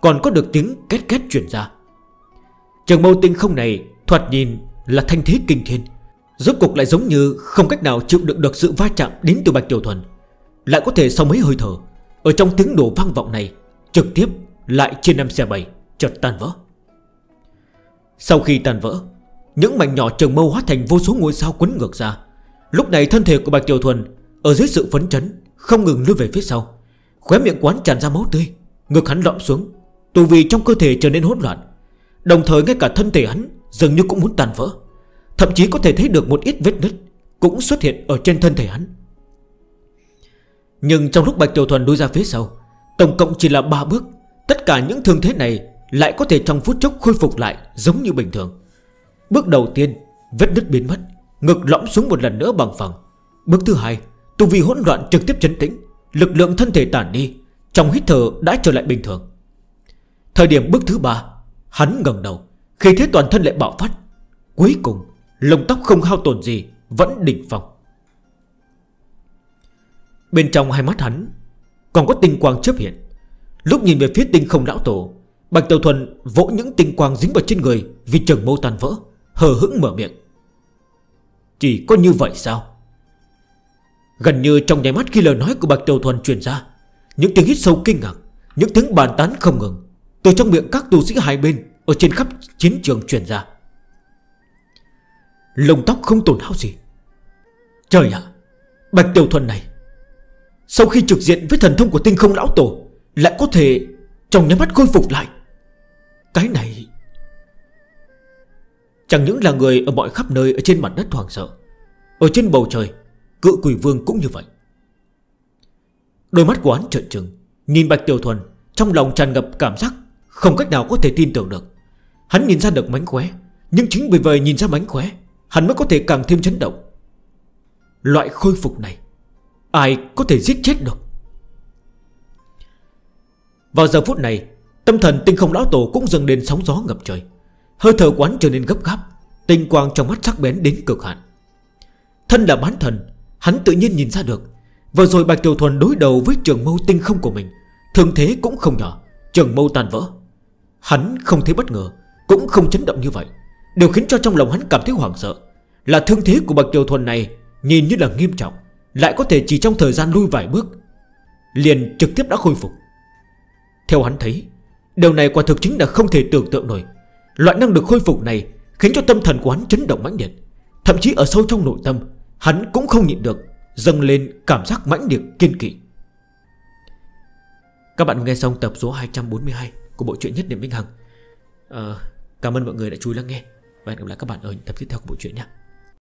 Còn có được tiếng két két chuyển ra. Trường mâu tinh không này Thoạt nhìn là thanh thế kinh thiên. Rốt cục lại giống như không cách nào chịu được được sự va chạm đến từ Bạch Tiểu Thuần. Lại có thể sau mấy hơi thở Ở trong tiếng đổ vang vọng này Trực tiếp lại trên 5 xe 7 Chợt tan vỡ. Sau khi tan vỡ Những mảnh nhỏ trường mâu hóa thành vô số ngôi sao quấn ngược ra. Lúc này thân thể của Bạch Tiểu Thuần ở dưới sự phấn chấn, Không ngừng lưu về phía sau. Khóe miệng quán tràn ra máu tươi, Ngực hắn lõm xuống, Tù vì trong cơ thể trở nên hỗn loạn. Đồng thời ngay cả thân thể hắn Dường như cũng muốn tàn vỡ. Thậm chí có thể thấy được một ít vết nứt Cũng xuất hiện ở trên thân thể hắn. Nhưng trong lúc Bạch Tiểu Thuần đuôi ra phía sau, Tổng cộng chỉ là 3 bước, Tất cả những thương thế này Lại có thể trong phút chốc khôi phục lại giống như bình thường. Bước đầu tiên, Vết nứt biến mất, Ngực lõm xuống một lần nữa bằng phẳng. Bước thứ hai Tu vi hỗn loạn trực tiếp chấn tĩnh, Lực lượng thân thể tản đi, Trong hít thở đã trở lại bình thường. Thời điểm bước thứ ba, Hắn ngẩng đầu, Khi thế toàn thân lại bạo phát. Cuối cùng, lông tóc không hao tổn gì, Vẫn đỉnh phòng Bên trong hai mắt hắn Còn có tinh quang chấp hiện. Lúc nhìn về phía tinh không lão tổ, Bạch Tiểu Thuần vỗ những tinh quang dính vào trên người Vì trường mâu tàn vỡ, Hờ hững mở miệng. Chỉ có như vậy sao? Gần như trong nháy mắt khi lời nói của Bạch Tiểu Thuần truyền ra, Những tiếng hít sâu kinh ngạc, Những tiếng bàn tán không ngừng, Từ trong miệng các tu sĩ hai bên, Ở trên khắp chiến trường truyền ra. Lông tóc không tổn hao gì. Trời ạ, Bạch Tiểu Thuần này, Sau khi trực diện với thần thông của tinh không lão tổ, Lại có thể trong nháy mắt khôi phục lại. Cái này, Chẳng những là người ở mọi khắp nơi Ở trên mặt đất hoàng sợ, Ở trên bầu trời Cự quỷ vương cũng như vậy. Đôi mắt của hắn trợn trừng, Nhìn Bạch Tiểu Thuần, Trong lòng tràn ngập cảm giác Không cách nào có thể tin tưởng được. Hắn nhìn ra được mánh khóe, Nhưng chính vì vậy nhìn ra mánh khóe, Hắn mới có thể càng thêm chấn động. Loại khôi phục này, Ai có thể giết chết được? Vào giờ phút này, Tâm thần tinh không lão tổ cũng dần đến sóng gió ngập trời. Hơi thở quán trở nên gấp gáp, Tinh quang trong mắt sắc bén đến cực hạn. Thân là bán thần Hắn tự nhiên nhìn ra được. Vừa rồi Bạch Tiểu Thuần đối đầu với trường mâu tinh không của mình Thường thế cũng không nhỏ, Trường mâu tàn vỡ. Hắn không thấy bất ngờ, Cũng không chấn động như vậy. Điều khiến cho trong lòng hắn cảm thấy hoảng sợ Là thương thế của Bạch Tiểu Thuần này Nhìn như là nghiêm trọng, Lại có thể chỉ trong thời gian lui vài bước, Liền trực tiếp đã khôi phục. Theo hắn thấy, Điều này quả thực chính là không thể tưởng tượng nổi. Loại năng lực khôi phục này Khiến cho tâm thần của hắn chấn động mãnh liệt, Thậm chí ở sâu trong nội tâm Hắn cũng không nhịn được Dâng lên cảm giác mãnh liệt kiên kỵ. Các bạn nghe xong tập số 242 Của bộ truyện nhất điểm Minh Hằng. À, Cảm ơn mọi người đã chú lắng nghe. Và hẹn gặp lại các bạn ở những tập tiếp theo của bộ truyện nhé.